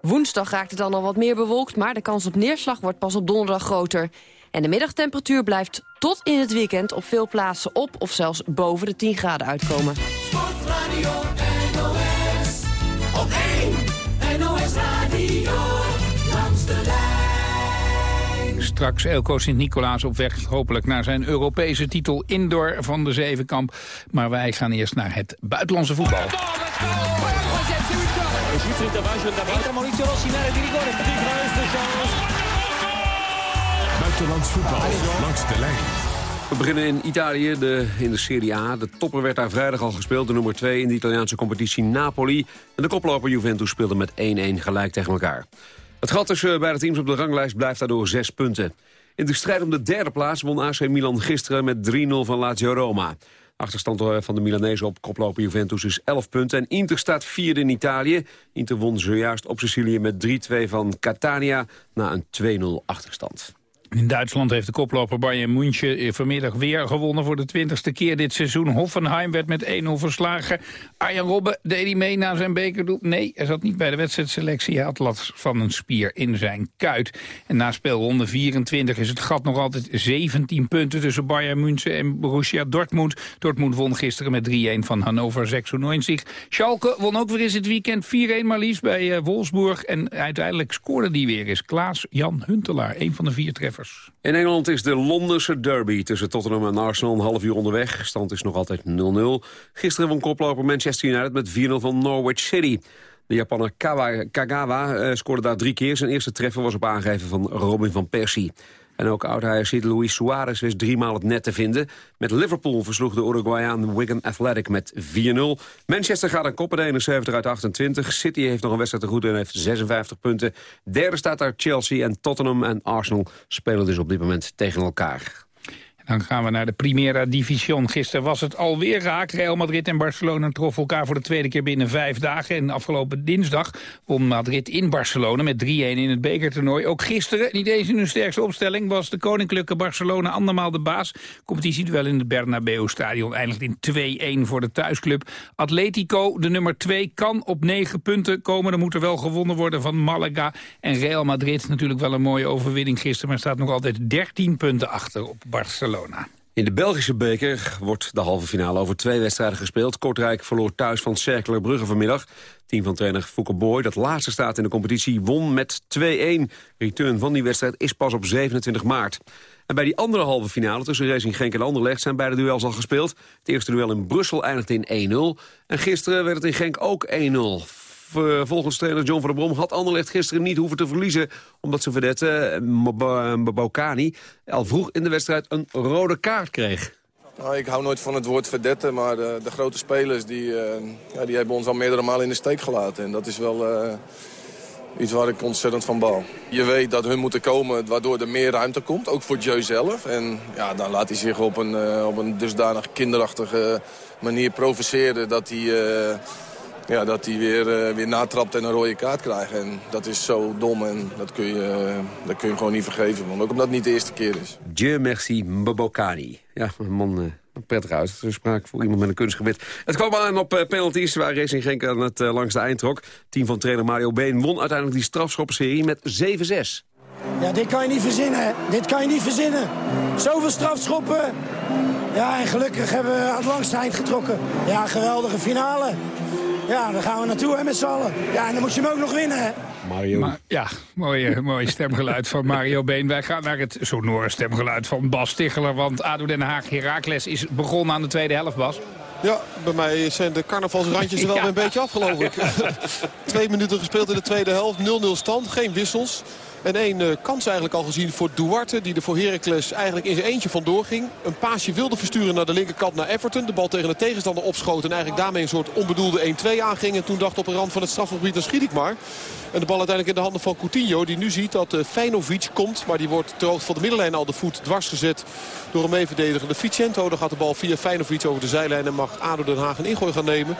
Woensdag raakt het dan al wat meer bewolkt... maar de kans op neerslag wordt pas op donderdag groter. En de middagtemperatuur blijft tot in het weekend... op veel plaatsen op of zelfs boven de 10 graden uitkomen. Sportradio NOS. Op 1 NOS Radio. Langs de lijn. Straks Elko Sint-Nicolaas op weg hopelijk naar zijn Europese titel indoor van de Zevenkamp. Maar wij gaan eerst naar het buitenlandse voetbal. Buitenlands voetbal langs de lijn. We beginnen in Italië, de, in de Serie A. De topper werd daar vrijdag al gespeeld. De nummer 2 in de Italiaanse competitie Napoli. En de koploper Juventus speelde met 1-1 gelijk tegen elkaar. Het gat tussen beide teams op de ranglijst blijft daardoor 6 punten. In de strijd om de derde plaats won AC Milan gisteren met 3-0 van Lazio Roma. Achterstand eh, van de Milanese op koploper Juventus is 11 punten. En Inter staat vierde in Italië. Inter won zojuist op Sicilië met 3-2 van Catania na een 2-0 achterstand. In Duitsland heeft de koploper Bayern München vanmiddag weer gewonnen voor de twintigste keer dit seizoen. Hoffenheim werd met 1-0 verslagen. Arjan Robben deed hij mee na zijn bekerdoel. Nee, hij zat niet bij de wedstrijdselectie. Hij had last van een spier in zijn kuit. En na speelronde 24 is het gat nog altijd 17 punten tussen Bayern München en Borussia Dortmund. Dortmund won gisteren met 3-1 van Hannover 96. Schalke won ook weer eens het weekend 4-1 maar liefst bij eh, Wolfsburg. En uiteindelijk scoorde die weer eens Klaas-Jan Huntelaar, een van de vier treffers. In Engeland is de Londense derby tussen Tottenham en Arsenal een half uur onderweg. Stand is nog altijd 0-0. Gisteren won koploper Manchester United met 4-0 van Norwich City. De Japaner Kagawa eh, scoorde daar drie keer. Zijn eerste treffer was op aangeven van Robin van Persie. En ook oud-Ajaxiet Luis Suarez wist driemaal het net te vinden. Met Liverpool versloeg de Uruguayan Wigan Athletic met 4-0. Manchester gaat aan koppen, de 71 uit 28. City heeft nog een wedstrijd te goed en heeft 56 punten. Derde staat daar Chelsea en Tottenham en Arsenal spelen dus op dit moment tegen elkaar. Dan gaan we naar de Primera Division. Gisteren was het alweer raak. Real Madrid en Barcelona troffen elkaar voor de tweede keer binnen vijf dagen. En afgelopen dinsdag won Madrid in Barcelona met 3-1 in het bekertoernooi. Ook gisteren, niet eens in hun sterkste opstelling, was de koninklijke Barcelona andermaal de baas. Competitieduel in het Bernabeu-stadion eindigt in 2-1 voor de thuisclub. Atletico, de nummer 2, kan op 9 punten komen. Er moet er wel gewonnen worden van Malaga. En Real Madrid, natuurlijk wel een mooie overwinning gisteren... maar staat nog altijd 13 punten achter op Barcelona. In de Belgische beker wordt de halve finale over twee wedstrijden gespeeld. Kortrijk verloor thuis van Cerkeler Brugge vanmiddag. Team van trainer Fouke Boy, dat laatste staat in de competitie, won met 2-1. Return van die wedstrijd is pas op 27 maart. En bij die andere halve finale tussen Racing Genk en Anderlecht... zijn beide duels al gespeeld. Het eerste duel in Brussel eindigde in 1-0. En gisteren werd het in Genk ook 1-0. V- Volgens trainer John van der Brom had Anderlecht gisteren niet hoeven te verliezen... omdat zijn vedette eh, Mb- Mbokani al vroeg in de wedstrijd een rode kaart kreeg. Nou, ik hou nooit van het woord verdette, maar de, de grote spelers die, eh, ja, die hebben ons al meerdere malen in de steek gelaten. En dat is wel eh, iets waar ik ontzettend van bal. Je weet dat hun moeten komen waardoor er meer ruimte komt, ook voor Joe zelf. En ja, dan laat hij zich op een, eh, op een dusdanig kinderachtige manier provoceren dat hij... ja, dat hij weer, eh, weer natrapt en een rode kaart krijgt. En dat is zo dom en dat kun je, eh, dat kun je gewoon niet vergeven. Want ook omdat het niet de eerste keer is. Dieu merci Mbokani. Ja, een man... eh, prettig uit. Er spraak voor iemand met een kunstgebit. Het kwam aan op eh, penalties waar Racing Genk aan het eh, langste eind trok. Team van trainer Mario Been won uiteindelijk die strafschoppenserie met 7-6. Ja, dit kan je niet verzinnen. hè. Dit kan je niet verzinnen. Zoveel strafschoppen. Ja, en gelukkig hebben we aan het langste eind getrokken. Ja, geweldige finale. Ja, daar gaan we naartoe hè, met z'n allen. Ja, en dan moet je hem ook nog winnen, hè. Mario. Maar, ja, mooi, mooi stemgeluid van Mario Been. Wij gaan naar het sonore stemgeluid van Bas Ticheler. Want ADO Den Haag Heracles is begonnen aan de tweede helft, Bas. Ja, bij mij zijn de carnavalsrandjes er wel Ja. weer een beetje af, geloof ik. Twee minuten gespeeld in de tweede helft. 0-0 stand, geen wissels. En één eh, kans eigenlijk al gezien voor Duarte. Die er voor Heracles eigenlijk in zijn eentje vandoor ging. Een paasje wilde versturen naar de linkerkant naar Everton. De bal tegen de tegenstander opschoot. En eigenlijk daarmee een soort onbedoelde 1-2 aanging. En toen dacht op een rand van het strafgebied, dan schiet ik maar. En de bal uiteindelijk in de handen van Coutinho. Die nu ziet dat eh Feinovic komt. Maar die wordt ter van de middenlijn al de voet dwars gezet. Door een meeverdedigende Vicento. Dan gaat de bal via Feinovic over de zijlijn. En mag ADO Den Haag een ingooi gaan nemen.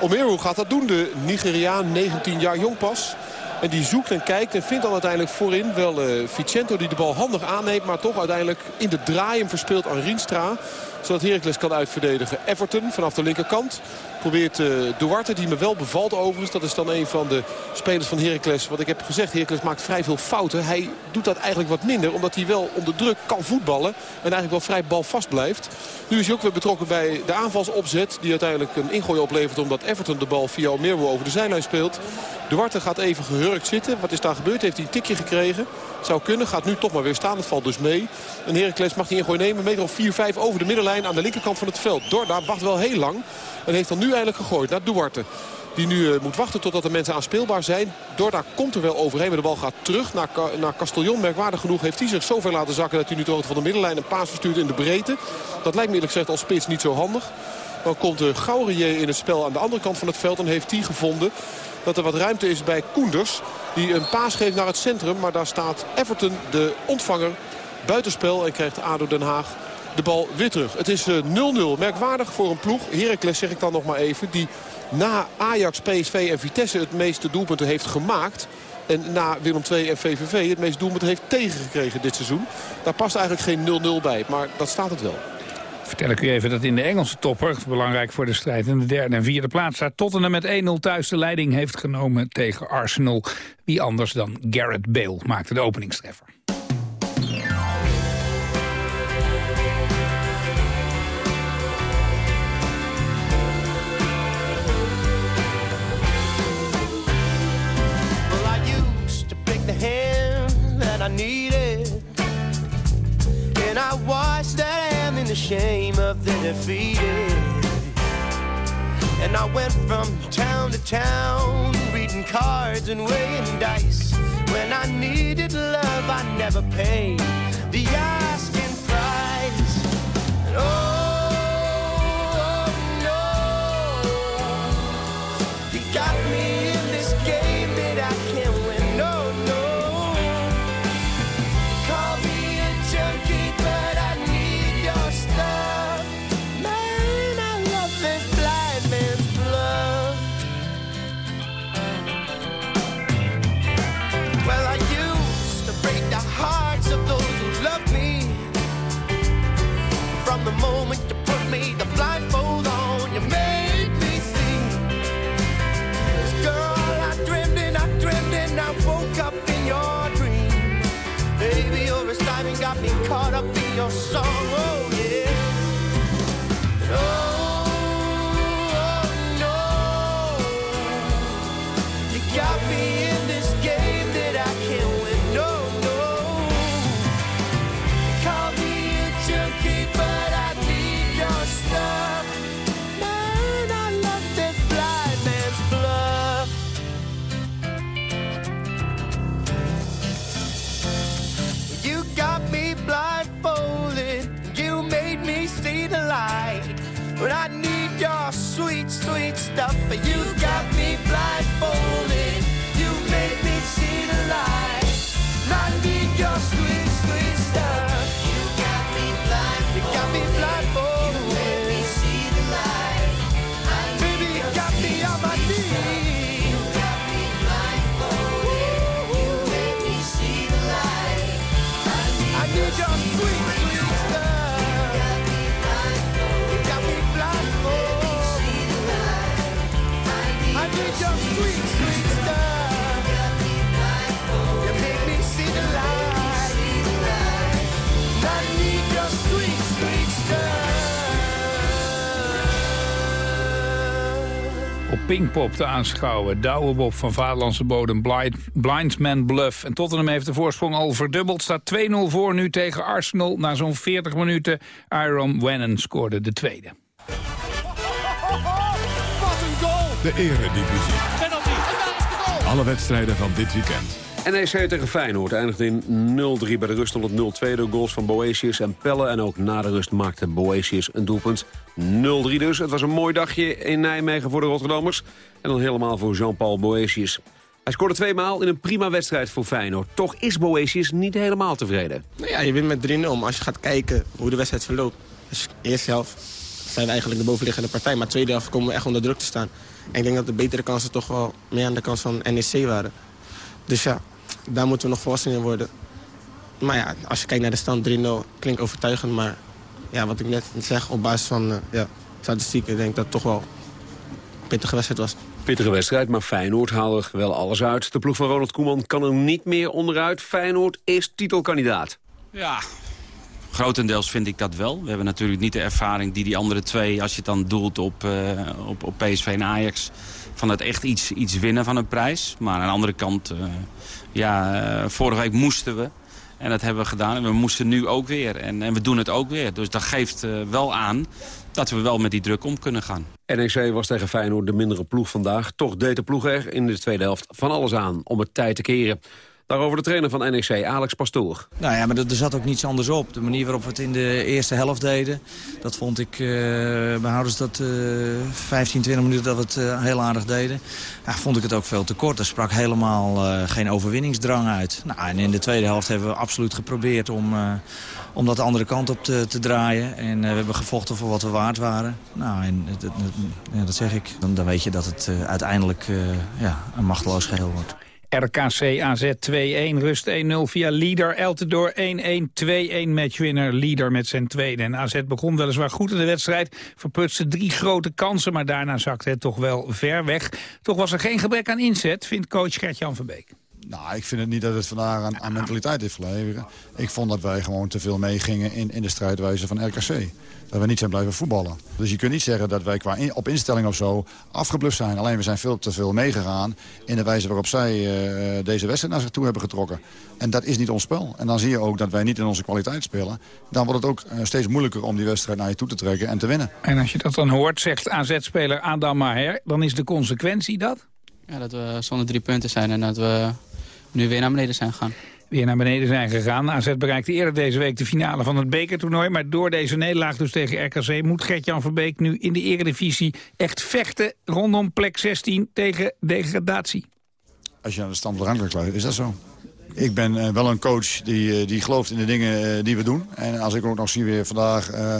Omeru gaat dat doen. De Nigeriaan, 19 jaar jong pas. En die zoekt en kijkt en vindt dan uiteindelijk voorin wel eh, Vicento die de bal handig aanneemt. Maar toch uiteindelijk in de draai hem verspeelt aan Rienstra. Zodat Heracles kan uitverdedigen. Everton vanaf de linkerkant probeert eh, Duarte die me wel bevalt overigens. Dat is dan een van de spelers van Heracles. Wat ik heb gezegd, Heracles maakt vrij veel fouten. Hij doet dat eigenlijk wat minder. Omdat hij wel onder druk kan voetballen. En eigenlijk wel vrij balvast blijft. Nu is hij ook weer betrokken bij de aanvalsopzet. Die uiteindelijk een ingooi oplevert omdat Everton de bal via Omeru over de zijlijn speelt. Duarte gaat even gehurkt zitten. Wat is daar gebeurd? Heeft hij een tikje gekregen? Zou kunnen. Gaat nu toch maar weer staan. Het valt dus mee. En Heracles mag die ingooi nemen. Meter of 4-5 over de middenlijn aan de linkerkant van het veld. Dorda wacht wel heel lang. En heeft dan nu eigenlijk gegooid naar Duarte. Die nu eh, moet wachten totdat de mensen aanspeelbaar zijn. Dorda komt er wel overheen. Maar de bal gaat terug naar, naar Castellon. Merkwaardig genoeg heeft hij zich zo ver laten zakken... dat hij nu hoogte van de middenlijn een paas verstuurt in de breedte. Dat lijkt me eerlijk gezegd als spits niet zo handig. Dan komt de Gaurier in het spel aan de andere kant van het veld. En heeft hij gevonden dat er wat ruimte is bij Koenders. Die een paas geeft naar het centrum. Maar daar staat Everton, de ontvanger, buitenspel. En krijgt ADO Den Haag de bal weer terug. Het is eh, 0-0. Merkwaardig voor een ploeg. Heracles zeg ik dan nog maar even. Die na Ajax, PSV en Vitesse het meeste doelpunten heeft gemaakt. En na Willem II en VVV het meeste doelpunten heeft tegengekregen dit seizoen. Daar past eigenlijk geen 0-0 bij. Maar dat staat het wel. Vertel ik u even dat in de Engelse topper, belangrijk voor de strijd in de derde en vierde plaats, staat Tottenham met 1-0 thuis de leiding heeft genomen tegen Arsenal. Wie anders dan Garrett Bale maakte de openingstreffer. I needed. And I watched that hand in the shame of the defeated. And I went from town to town, reading cards and weighing dice. When I needed love, I never paid the asking price. And oh, Pinkpop te aanschouwen. Douwe Bob van Vaderlandse bodem. Blind, Blindsman Bluff. En Tottenham heeft de voorsprong al verdubbeld. Staat 2-0 voor nu tegen Arsenal. Na zo'n 40 minuten. Iron Wennon scoorde de tweede. Wat een goal! De eredivisie. Penalty. En daar is de goal. Alle wedstrijden van dit weekend. NEC tegen Feyenoord eindigde in 0-3 bij de rust tot 0-2 door goals van Boetius en Pelle. En ook na de rust maakte Boetius een doelpunt. 0-3 dus. Het was een mooi dagje in Nijmegen voor de Rotterdammers. En dan helemaal voor Jean-Paul Boetius. Hij scoorde twee maal in een prima wedstrijd voor Feyenoord. Toch is Boetius niet helemaal tevreden. Nou ja, je wint met 3-0. Maar als je gaat kijken hoe de wedstrijd verloopt... Dus eerste helft zijn we eigenlijk de bovenliggende partij. Maar de tweede helft komen we echt onder druk te staan. En ik denk dat de betere kansen toch wel meer aan de kant van NEC waren. Dus ja, daar moeten we nog volwassen in worden. Maar ja, als je kijkt naar de stand 3-0, klinkt overtuigend. Maar ja, wat ik net zeg, op basis van eh, ja, statistieken... denk ik dat het toch wel een pittige wedstrijd was. Pittige wedstrijd, maar Feyenoord haalde er wel alles uit. De ploeg van Ronald Koeman kan er niet meer onderuit. Feyenoord is titelkandidaat. Ja, grotendeels vind ik dat wel. We hebben natuurlijk niet de ervaring die die andere twee... als je het dan doelt op, eh, op, op PSV en Ajax... van het echt iets, iets winnen van een prijs. Maar aan de andere kant, eh, ja, eh, vorige week moesten we. En dat hebben we gedaan. En we moesten nu ook weer. En, en we doen het ook weer. Dus dat geeft eh, wel aan dat we wel met die druk om kunnen gaan. NEC was tegen Feyenoord de mindere ploeg vandaag. Toch deed de ploeg er in de tweede helft van alles aan om het tijd te keren. Daarover de trainer van NEC, Alex Pastoor. Nou ja, maar er zat ook niets anders op. De manier waarop we het in de eerste helft deden... dat vond ik, uh, behoudens dat eh 15, 20 minuten dat we het eh, heel aardig deden... Ja, vond ik het ook veel te kort. Er sprak helemaal eh, geen overwinningsdrang uit. Nou, en in de tweede helft hebben we absoluut geprobeerd om, eh, om dat de andere kant op te, draaien. En eh, we hebben gevochten voor wat we waard waren. Nou, en dat, dat, dat zeg ik. Dan, weet je dat het eh, uiteindelijk eh, ja, een machteloos geheel wordt. RKC AZ 2-1, rust 1-0 via Leader. Eltendoor 1-1, 2-1 matchwinner. Leader met zijn tweede. En AZ begon weliswaar goed in de wedstrijd. Verprutste drie grote kansen, maar daarna zakte het toch wel ver weg. Toch was er geen gebrek aan inzet, vindt coach Gert-Jan Verbeek. Nou, ik vind het niet dat het vandaag aan, aan mentaliteit heeft gelegen. Ik vond dat wij gewoon te veel meegingen in, in de strijdwijze van RKC. Dat we niet zijn blijven voetballen. Dus je kunt niet zeggen dat wij qua in- op instelling of zo afgebluft zijn. Alleen we zijn veel te veel meegegaan in de wijze waarop zij eh, deze wedstrijd naar zich toe hebben getrokken. En dat is niet ons spel. En dan zie je ook dat wij niet in onze kwaliteit spelen. Dan wordt het ook eh, steeds moeilijker om die wedstrijd naar je toe te trekken en te winnen. En als je dat dan hoort, zegt AZ-speler Adam Maher... dan is de consequentie dat? Ja, dat we zonder drie punten zijn en dat we nu weer naar beneden zijn gegaan. Weer naar beneden zijn gegaan. AZ bereikte eerder deze week de finale van het bekertoernooi. Maar door deze nederlaag dus tegen RKC moet Gert-Jan Verbeek nu in de eredivisie echt vechten rondom plek 16 tegen degradatie. Als je aan de stand ranking kijkt, is dat zo. Ik ben eh, wel een coach die, eh, die gelooft in de dingen eh, die we doen. En als ik ook nog zie weer vandaag eh,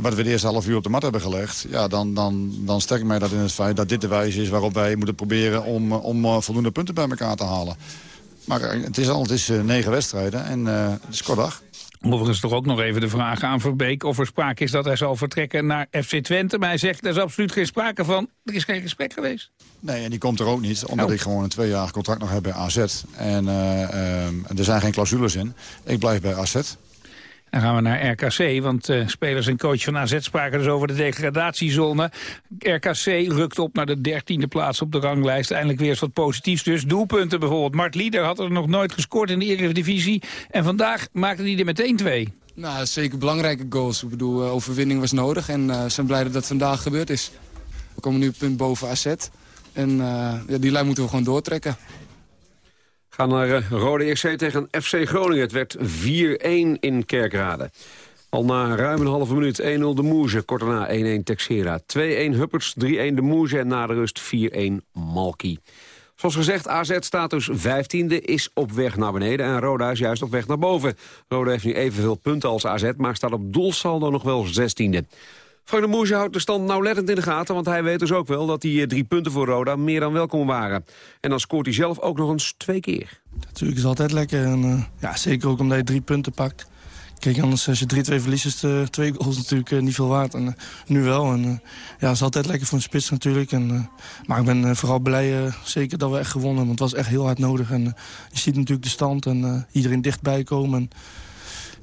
wat we de eerste half uur op de mat hebben gelegd... Ja, dan, dan, dan sterkt mij dat in het feit dat dit de wijze is waarop wij moeten proberen... om, om voldoende punten bij elkaar te halen. Maar eh, het is al het is, eh, negen wedstrijden en eh, het is kort dag. Overigens toch ook nog even de vraag aan Verbeek of er sprake is dat hij zal vertrekken naar FC Twente. Maar hij zegt er is absoluut geen sprake van. Er is geen gesprek geweest. Nee, en die komt er ook niet, omdat Oh. ik gewoon een tweejarig contract nog heb bij AZ. En eh, ehm, er zijn geen clausules in. Ik blijf bij AZ. Dan gaan we naar RKC, want eh, spelers en coach van AZ spraken dus over de degradatiezone. RKC rukt op naar de dertiende plaats op de ranglijst. Eindelijk weer eens wat positiefs dus. Doelpunten bijvoorbeeld. Mart Lieder had er nog nooit gescoord in de Eredivisie. En vandaag maakte hij er meteen twee. Nou, zeker belangrijke goals. Ik bedoel, eh, overwinning was nodig en we zijn blij dat dat vandaag gebeurd is. We komen nu op punt boven AZ en ja, die lijn moeten we gewoon doortrekken. Gaan naar eh, Rode EC tegen FC Groningen. Het werd 4-1 in Kerkrade. Al na ruim een halve minuut 1-0 de Moeze, kort daarna 1-1 Texera. 2-1 Hupperts, 3-1 de Moeze en na de rust 4-1 Malky. Zoals gezegd, AZ staat dus 15e, is op weg naar beneden... en Roda is juist op weg naar boven. Roda heeft nu evenveel punten als AZ, maar staat op doelsaldo nog wel 16e. Frank de Moesje houdt de stand nauwlettend in de gaten... want hij weet dus ook wel dat die eh, drie punten voor Roda meer dan welkom waren. En dan scoort hij zelf ook nog eens twee keer. Natuurlijk is altijd lekker. En, eh, ja, zeker ook omdat je drie punten pakt. Kijk, anders als je 3-2 verliest de twee goals natuurlijk eh, niet veel waard. En, eh, nu wel. En, eh, ja, het is altijd lekker voor een spits natuurlijk. En, eh, maar ik ben eh, vooral blij eh, zeker dat we echt gewonnen. Want het was echt heel hard nodig. En, eh, je ziet natuurlijk de stand en eh, iedereen dichtbij komen. En,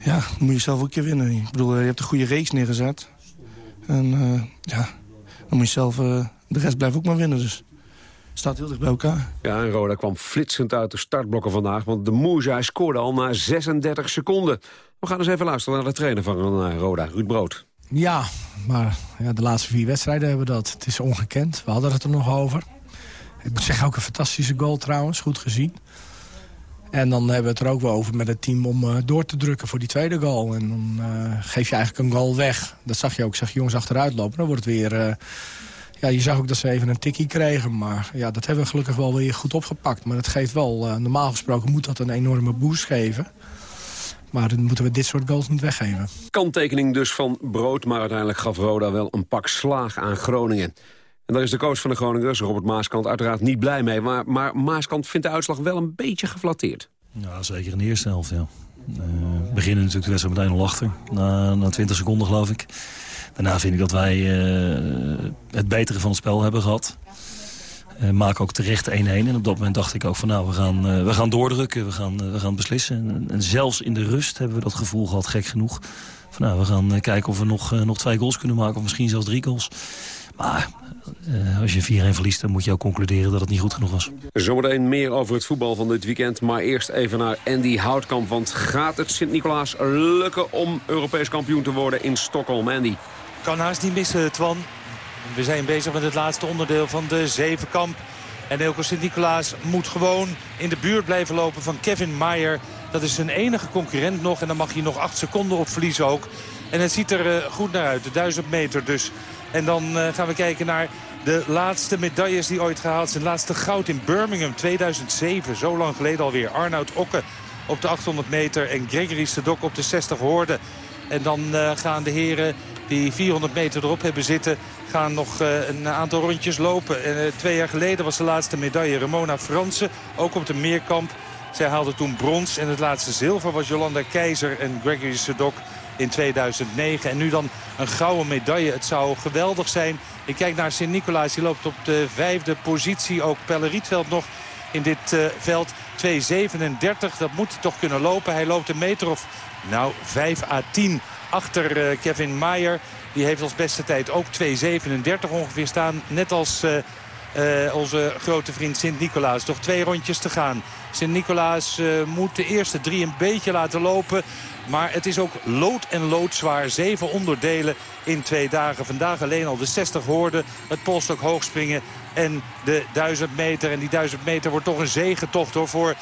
ja, dan moet je zelf ook een keer winnen. Ik bedoel, eh, je hebt een goede reeks neergezet. En eh, ja, dan moet je zelf... eh, de rest blijft ook maar winnen. Dus het staat heel dicht bij elkaar. Ja, en Roda kwam flitsend uit de startblokken vandaag... want de hij scoorde al na 36 seconden. We gaan eens even luisteren naar de trainer van eh, Roda, Ruud Brood. Ja, maar ja, de laatste vier wedstrijden hebben we dat. Het is ongekend. We hadden het er nog over. Ik moet zeggen, ook een fantastische goal trouwens. Goed gezien. En dan hebben we het er ook wel over met het team om eh, door te drukken voor die tweede goal. En dan eh, geef je eigenlijk een goal weg. Dat zag je ook. Ik zag jongens achteruit lopen. Dan wordt het weer... eh, ja, je zag ook dat ze even een tikkie kregen. Maar ja, dat hebben we gelukkig wel weer goed opgepakt. Maar het geeft wel... normaal gesproken moet dat een enorme boost geven. Maar dan moeten we dit soort goals niet weggeven. Kanttekening dus van Brood, maar uiteindelijk gaf Roda wel een pak slaag aan Groningen. En daar is de coach van de Groningers, Robert Maaskant, uiteraard niet blij mee. Maar, maar Maaskant vindt de uitslag wel een beetje geflatteerd. Ja, zeker in de eerste helft, ja. Eh, we beginnen natuurlijk de wedstrijd meteen al achter. Na, na 20 seconden, geloof ik. Daarna vind ik dat wij eh, het betere van het spel hebben gehad. Uh, maken ook terecht 1-1. En op dat moment dacht ik ook van nou, we gaan, eh, we gaan doordrukken. We gaan, eh, we gaan beslissen. En, zelfs in de rust hebben we dat gevoel gehad, gek genoeg. Van nou, we gaan eh, kijken of we nog, eh, nog twee goals kunnen maken. Of misschien zelfs drie goals. Maar eh, als je 4-1 verliest, dan moet je ook concluderen dat het niet goed genoeg was. Zometeen meer over het voetbal van dit weekend. Maar eerst even naar Andy Houtkamp. Want gaat het Sint-Nicolaas lukken om Europees kampioen te worden in Stockholm? Andy. Kan haast niet missen, Twan. We zijn bezig met het laatste onderdeel van de zevenkamp. En Elko Sint-Nicolaas moet gewoon in de buurt blijven lopen van Kevin Mayer. Dat is zijn enige concurrent nog. En dan mag hij nog acht seconden op verliezen ook. En het ziet er eh, goed naar uit. De 1000 meter dus. En dan eh, gaan we kijken naar de laatste medailles die ooit gehaald zijn. Laatste goud in Birmingham 2007. Zo lang geleden alweer. Arnoud Okke op de 800 meter. En Gregory Stedok op de 60 hoorden. En dan eh, gaan de heren die 400 meter erop hebben zitten... gaan nog eh, een aantal rondjes lopen. En, twee jaar geleden was de laatste medaille Ramona Fransen. Ook op de meerkamp. Zij haalde toen brons. En het laatste zilver was Jolanda Keizer en Gregory Sedok in 2009. En nu dan een gouden medaille. Het zou geweldig zijn. Ik kijk naar Sint-Nicolaas. Die loopt op de vijfde positie. Ook Pelle Rietveld nog in dit eh, veld. 2.37, dat moet hij toch kunnen lopen. Hij loopt een meter of nou 5 à 10 achter eh, Kevin Mayer. Die heeft als beste tijd ook 2.37 ongeveer staan. Net als eh, onze grote vriend Sint-Nicolaas. Toch twee rondjes te gaan. Sint-Nicolaas eh, moet de eerste drie een beetje laten lopen. Maar het is ook lood en loodzwaar. Zeven onderdelen in twee dagen. Vandaag alleen al de 60 hoorden. Het polstok hoogspringen en de 1000 meter. En die 1000 meter wordt toch een zegentocht hoor, voor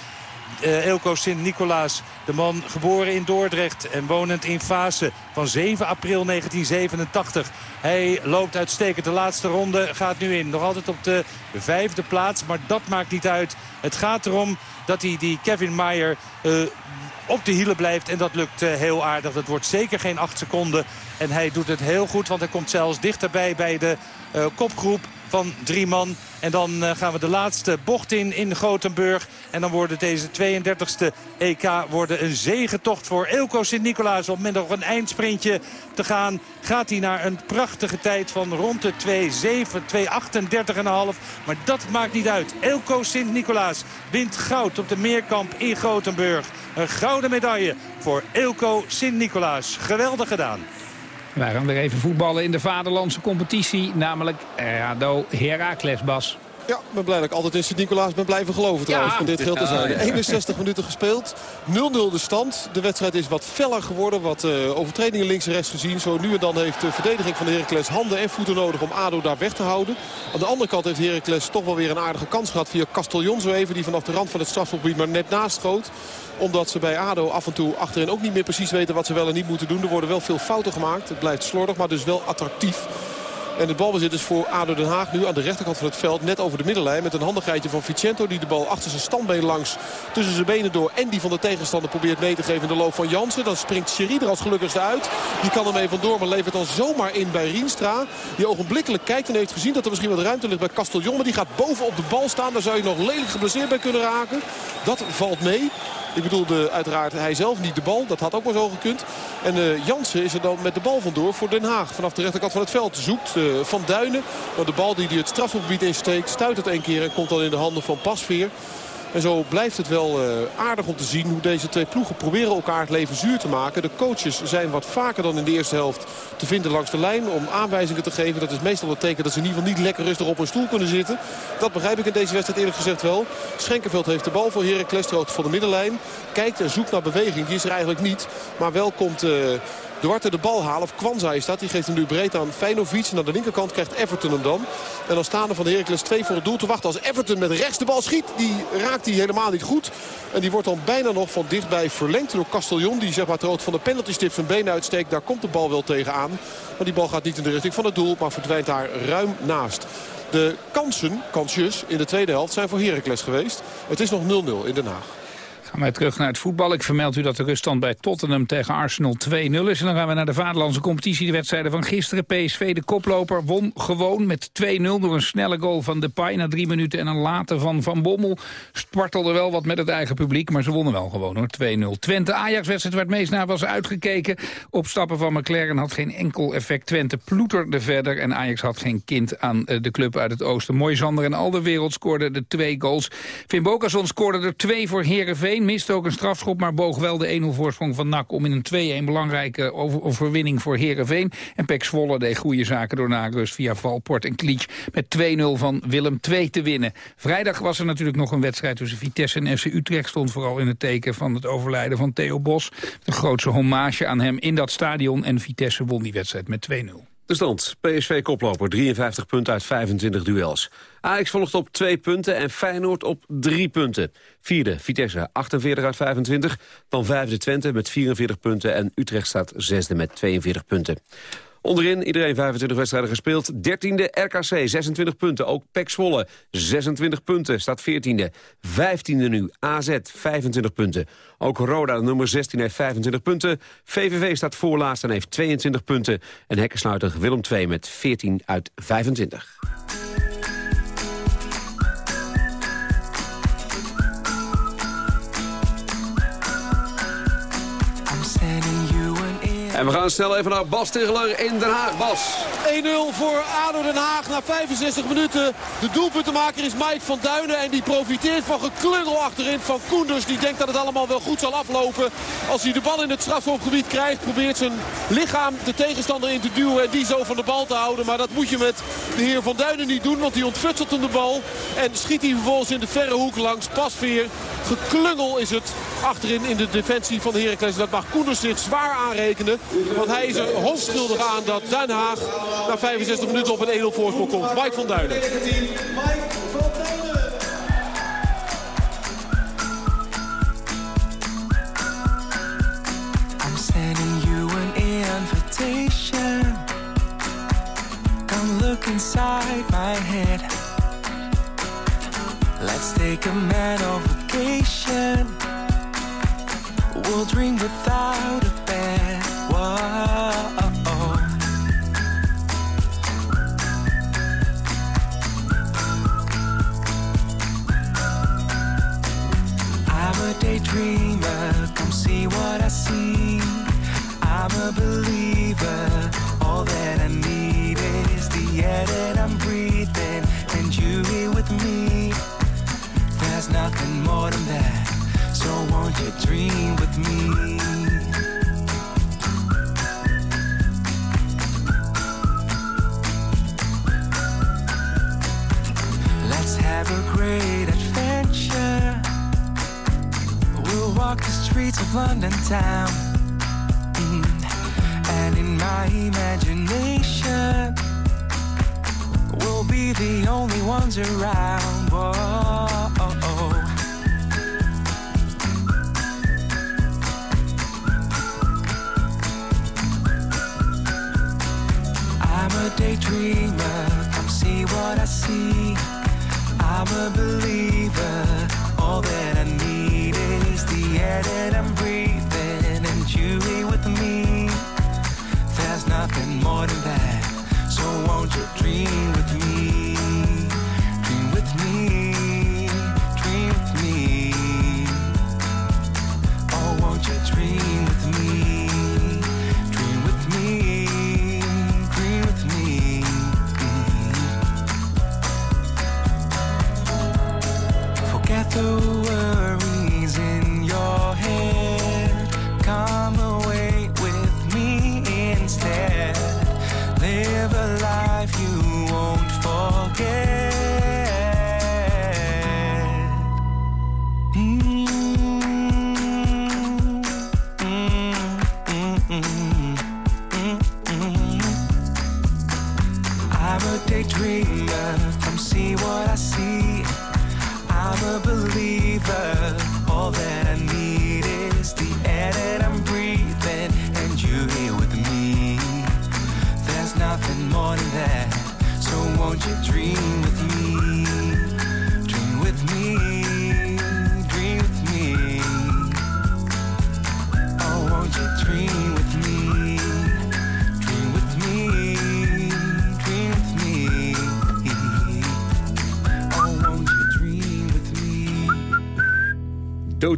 eh, Elko Sint-Nicolaas. De man geboren in Dordrecht en wonend in Fase van 7 april 1987. Hij loopt uitstekend. De laatste ronde gaat nu in. Nog altijd op de vijfde plaats, maar dat maakt niet uit. Het gaat erom dat hij die Kevin Mayer eh, op de hielen blijft. En dat lukt eh, heel aardig. Dat wordt zeker geen acht seconden. En hij doet het heel goed, want hij komt zelfs dichterbij bij de kopgroep van drie man. En dan eh, gaan we de laatste bocht in in Gothenburg. En dan wordt deze 32e EK worden een zegentocht voor Elko Sint-Nicolaas. Om met nog een eindsprintje te gaan gaat hij naar een prachtige tijd van rond de 2.7, 2.38,5. Maar dat maakt niet uit. Elko Sint-Nicolaas wint goud op de meerkamp in Gothenburg. Een gouden medaille voor Elko Sint-Nicolaas. Geweldig gedaan. Wij gaan weer even voetballen in de vaderlandse competitie. Namelijk ADO Heracles Bas. Ja, ik ben blij dat ik altijd in Sint-Nicolaas ben blijven geloven trouwens. van dit geld te zijn. ja, ja. 61 minuten gespeeld. 0-0 de stand. De wedstrijd is wat feller geworden. Wat eh, overtredingen links en rechts gezien. Zo nu en dan heeft de verdediging van de Heracles handen en voeten nodig om ADO daar weg te houden. Aan de andere kant heeft Heracles toch wel weer een aardige kans gehad via Castellon zo even. Die vanaf de rand van het strafgebied maar net naast schoot omdat ze bij ADO af en toe achterin ook niet meer precies weten wat ze wel en niet moeten doen. Er worden wel veel fouten gemaakt. Het blijft slordig, maar dus wel attractief. En de balbezit is voor ADO Den Haag nu aan de rechterkant van het veld. Net over de middenlijn met een handigheidje van Vicento. Die de bal achter zijn standbeen langs tussen zijn benen door. En die van de tegenstander probeert mee te geven in de loop van Jansen. Dan springt Sherry er als gelukkigste uit. Die kan ermee vandoor, maar levert dan zomaar in bij Rienstra. Die ogenblikkelijk kijkt en heeft gezien dat er misschien wat ruimte ligt bij Castellon. Maar die gaat boven op de bal staan. Daar zou je nog lelijk geblesseerd bij kunnen raken. Dat valt mee. Ik bedoelde uiteraard hij zelf, niet de bal. Dat had ook maar zo gekund. En eh, Jansen is er dan met de bal vandoor voor Den Haag. Vanaf de rechterkant van het veld zoekt eh, Van Duinen. Maar de bal die hij het strafgebied insteekt stuit het één keer en komt dan in de handen van Pasveer. En zo blijft het wel eh, aardig om te zien hoe deze twee ploegen proberen elkaar het leven zuur te maken. De coaches zijn wat vaker dan in de eerste helft te vinden langs de lijn om aanwijzingen te geven. Dat is meestal het teken dat ze in ieder geval niet lekker rustig op een stoel kunnen zitten. Dat begrijp ik in deze wedstrijd eerlijk gezegd wel. Schenkenveld heeft de bal voor Heracles van de middenlijn. Kijkt en zoekt naar beweging. Die is er eigenlijk niet. Maar wel komt... eh, Duarte de bal halen. Of Kwanza is dat. Die geeft hem nu breed aan Feinovic. En de linkerkant krijgt Everton hem dan. En dan staan er van de Heracles twee voor het doel te wachten. Als Everton met rechts de bal schiet, die raakt hij helemaal niet goed. En die wordt dan bijna nog van dichtbij verlengd door Castellon. Die zeg maar rood van de penaltystip zijn been uitsteekt. Daar komt de bal wel tegenaan. Maar die bal gaat niet in de richting van het doel. Maar verdwijnt daar ruim naast. De kansen, kansjes in de tweede helft zijn voor Heracles geweest. Het is nog 0-0 in Den Haag. Gaan wij terug naar het voetbal. Ik vermeld u dat de ruststand bij Tottenham tegen Arsenal 2-0 is. En dan gaan we naar de vaderlandse competitie. De wedstrijden van gisteren. PSV, de koploper, won gewoon met 2-0 door een snelle goal van Depay na drie minuten. En een later van Van Bommel. Spartelde wel wat met het eigen publiek, maar ze wonnen wel gewoon hoor. 2-0. Twente Ajax-wedstrijd werd meest naar was uitgekeken. Opstappen van McLaren had geen enkel effect. Twente ploeterde verder en Ajax had geen kind aan eh, de club uit het oosten. Mooi Zander en al de wereld scoorden de twee goals. Finn Bogason scoorde er twee voor Herenveen. Miste ook een strafschop, maar boog wel de 1-0 voorsprong van NAC... om in een 2-1 belangrijke over overwinning voor Herenveen. En Pek Zwolle deed goede zaken door nagerust via Valport en Klietsch... met 2-0 van Willem II te winnen. Vrijdag was er natuurlijk nog een wedstrijd tussen Vitesse en FC Utrecht... stond vooral in het teken van het overlijden van Theo Bos. De grootste hommage aan hem in dat stadion. En Vitesse won die wedstrijd met 2-0. De stand. PSV koploper, 53 punten uit 25 duels. Ajax volgt op 2 punten en Feyenoord op 3 punten. Vierde, Vitesse, 48 uit 25. Dan vijfde Twente met 44 punten en Utrecht staat zesde met 42 punten. Onderin iedereen 25 wedstrijden gespeeld. 13e RKC, 26 punten. Ook PEC Zwolle, 26 punten, staat 14e. 15e nu, AZ, 25 punten. Ook Roda, nummer 16, heeft 25 punten. VVV staat voorlaatst en heeft 22 punten. En hekkensluiter Willem II met 14 uit 25. En we gaan snel even naar Bas Tegeler in Den Haag. Bas. 1-0 voor ADO Den Haag na 65 minuten. De doelpuntenmaker is Mike van Duinen. En die profiteert van geklungel achterin van Koenders. Die denkt dat het allemaal wel goed zal aflopen. Als hij de bal in het strafschopgebied krijgt... probeert zijn lichaam de tegenstander in te duwen. En die zo van de bal te houden. Maar dat moet je met de heer Van Duinen niet doen. Want die ontfutselt hem de bal. En schiet hij vervolgens in de verre hoek langs Pasveer. Geklungel is het achterin in de defensie van Heracles. Dat mag Koenders zich zwaar aanrekenen. Want hij is er hoofdschuldig aan dat Den Haag na 65 minuten op een 1-0 voorsprong komt. Mike van Duinen. Look inside my head. Let's take a mental vacation. We'll dream without a nothing more than that, so won't you dream with me? Streets of London town. Mm. And in my imagination, we'll be the only ones around. Whoa. I'm a daydreamer, come see what I see. I'm a believer,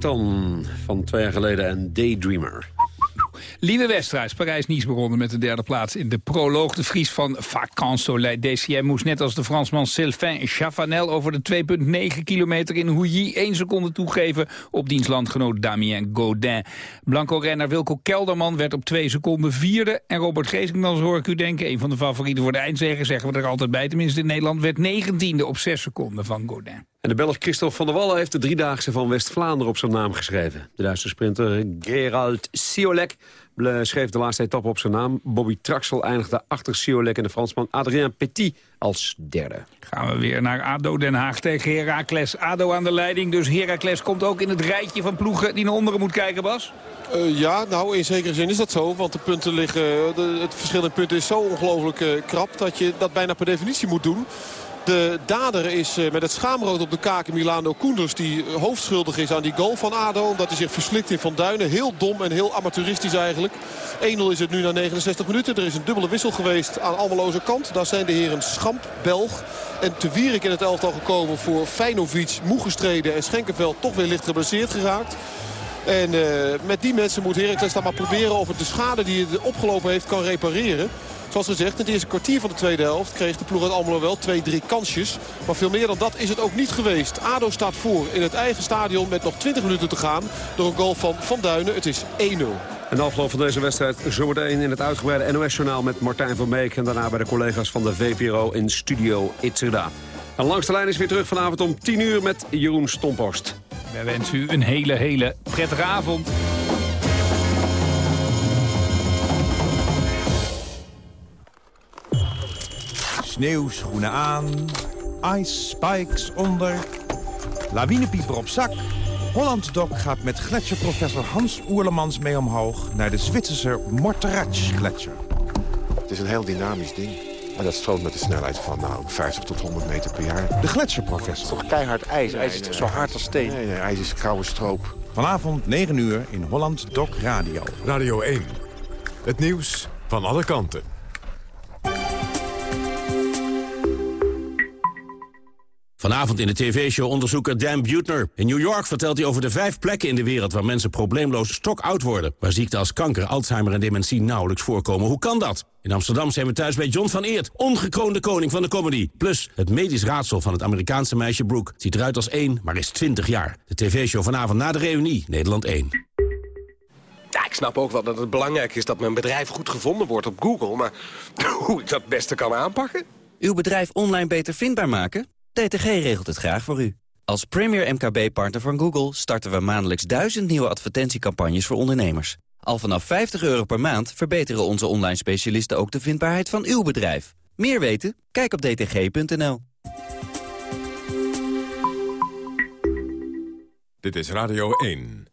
Van twee jaar geleden en Daydreamer. Lieve Westra is Parijs-Nice begonnen met de derde plaats in de proloog. De Fries van Vacances Soleil DCM moest net als de Fransman Sylvain Chavanel... over de 2,9 kilometer in Houilly één seconde toegeven... op diens landgenoot Damien Godin. Blanco-renner Wilco Kelderman werd op twee seconden vierde... en Robert Geesink, dan hoor ik u denken... een van de favorieten voor de eindzege, zeggen we er altijd bij... tenminste in Nederland, werd negentiende op zes seconden van Godin. En de Belg Christophe van der Wallen heeft de driedaagse van West-Vlaanderen op zijn naam geschreven. De Duitse sprinter Gerald Siolek schreef de laatste etappe op zijn naam. Bobby Traxel eindigde achter Siolek en de Fransman Adrien Petit als derde. Gaan we weer naar ADO Den Haag tegen Heracles. ADO aan de leiding, dus Heracles komt ook in het rijtje van ploegen... die naar onderen moet kijken, Bas? Eh, ja, nou in zekere zin is dat zo. Want de punten liggen, de, het verschil in punten is zo ongelooflijk eh, krap... dat je dat bijna per definitie moet doen. De dader is eh, met het schaamrood op de kaken Milano Koenders... die eh, hoofdschuldig is aan die goal van ADO. Omdat hij zich verslikt in Van Duinen. Heel dom en heel amateuristisch eigenlijk. 1-0 is het nu na 69 minuten. Er is een dubbele wissel geweest aan Almeloze kant. Daar zijn de heren Schamp, Belg en Te Wierik in het elftal gekomen... voor Feinovic, moe gestreden en Schenkenveld toch weer licht geblesseerd geraakt. En eh, met die mensen moet Heracles dan maar proberen of het de schade die het opgelopen heeft kan repareren. Zoals gezegd, in het eerste kwartier van de tweede helft kreeg de ploeg uit Almelo wel twee, drie kansjes. Maar veel meer dan dat is het ook niet geweest. ADO staat voor in het eigen stadion met nog 20 minuten te gaan. Door een goal van Van Duinen. Het is 1-0. En de afloop van deze wedstrijd zometeen in het uitgebreide NOS-journaal met Martijn van Meek. En daarna bij de collega's van de VPRO in Studio Itzerda. En langs de lijn is weer terug vanavond om 10 uur met Jeroen Stomphorst. Wij wensen u een hele, hele prettige avond. Sneeuwschoenen aan, ice spikes onder, lawinepieper op zak. Holland Doc gaat met gletsjerprofessor Hans Oerlemans mee omhoog... naar de Zwitserse Morteratsch-gletsjer. Het is een heel dynamisch ding. En dat stroomt met een snelheid van nou, 50 tot 100 meter per jaar. De gletsjerprofessor. toch keihard ijs? ijs is toch zo hard als steen? Nee, nee, ijs is grauwe stroop. Vanavond 9 uur in Holland Doc Radio. Radio 1. Het nieuws van alle kanten. Vanavond in de tv-show onderzoeker Dan Butner. In New York vertelt hij over de vijf plekken in de wereld... waar mensen probleemloos stokoud worden. Waar ziekten als kanker, Alzheimer en dementie nauwelijks voorkomen. Hoe kan dat? In Amsterdam zijn we thuis bij John van Eert, ongekroonde koning van de comedy. Plus het medisch raadsel van het Amerikaanse meisje Brooke. Ziet eruit als één, maar is 20 jaar. De tv-show vanavond na de reunie, Nederland 1. Ja, ik snap ook wel dat het belangrijk is dat mijn bedrijf goed gevonden wordt op Google. Maar hoe ik dat het beste kan aanpakken? Uw bedrijf online beter vindbaar maken? DTG regelt het graag voor u. Als premier MKB-partner van Google starten we maandelijks duizend nieuwe advertentiecampagnes voor ondernemers. Al vanaf 50 euro per maand verbeteren onze online specialisten ook de vindbaarheid van uw bedrijf. Meer weten? Kijk op dtg.nl. Dit is Radio 1.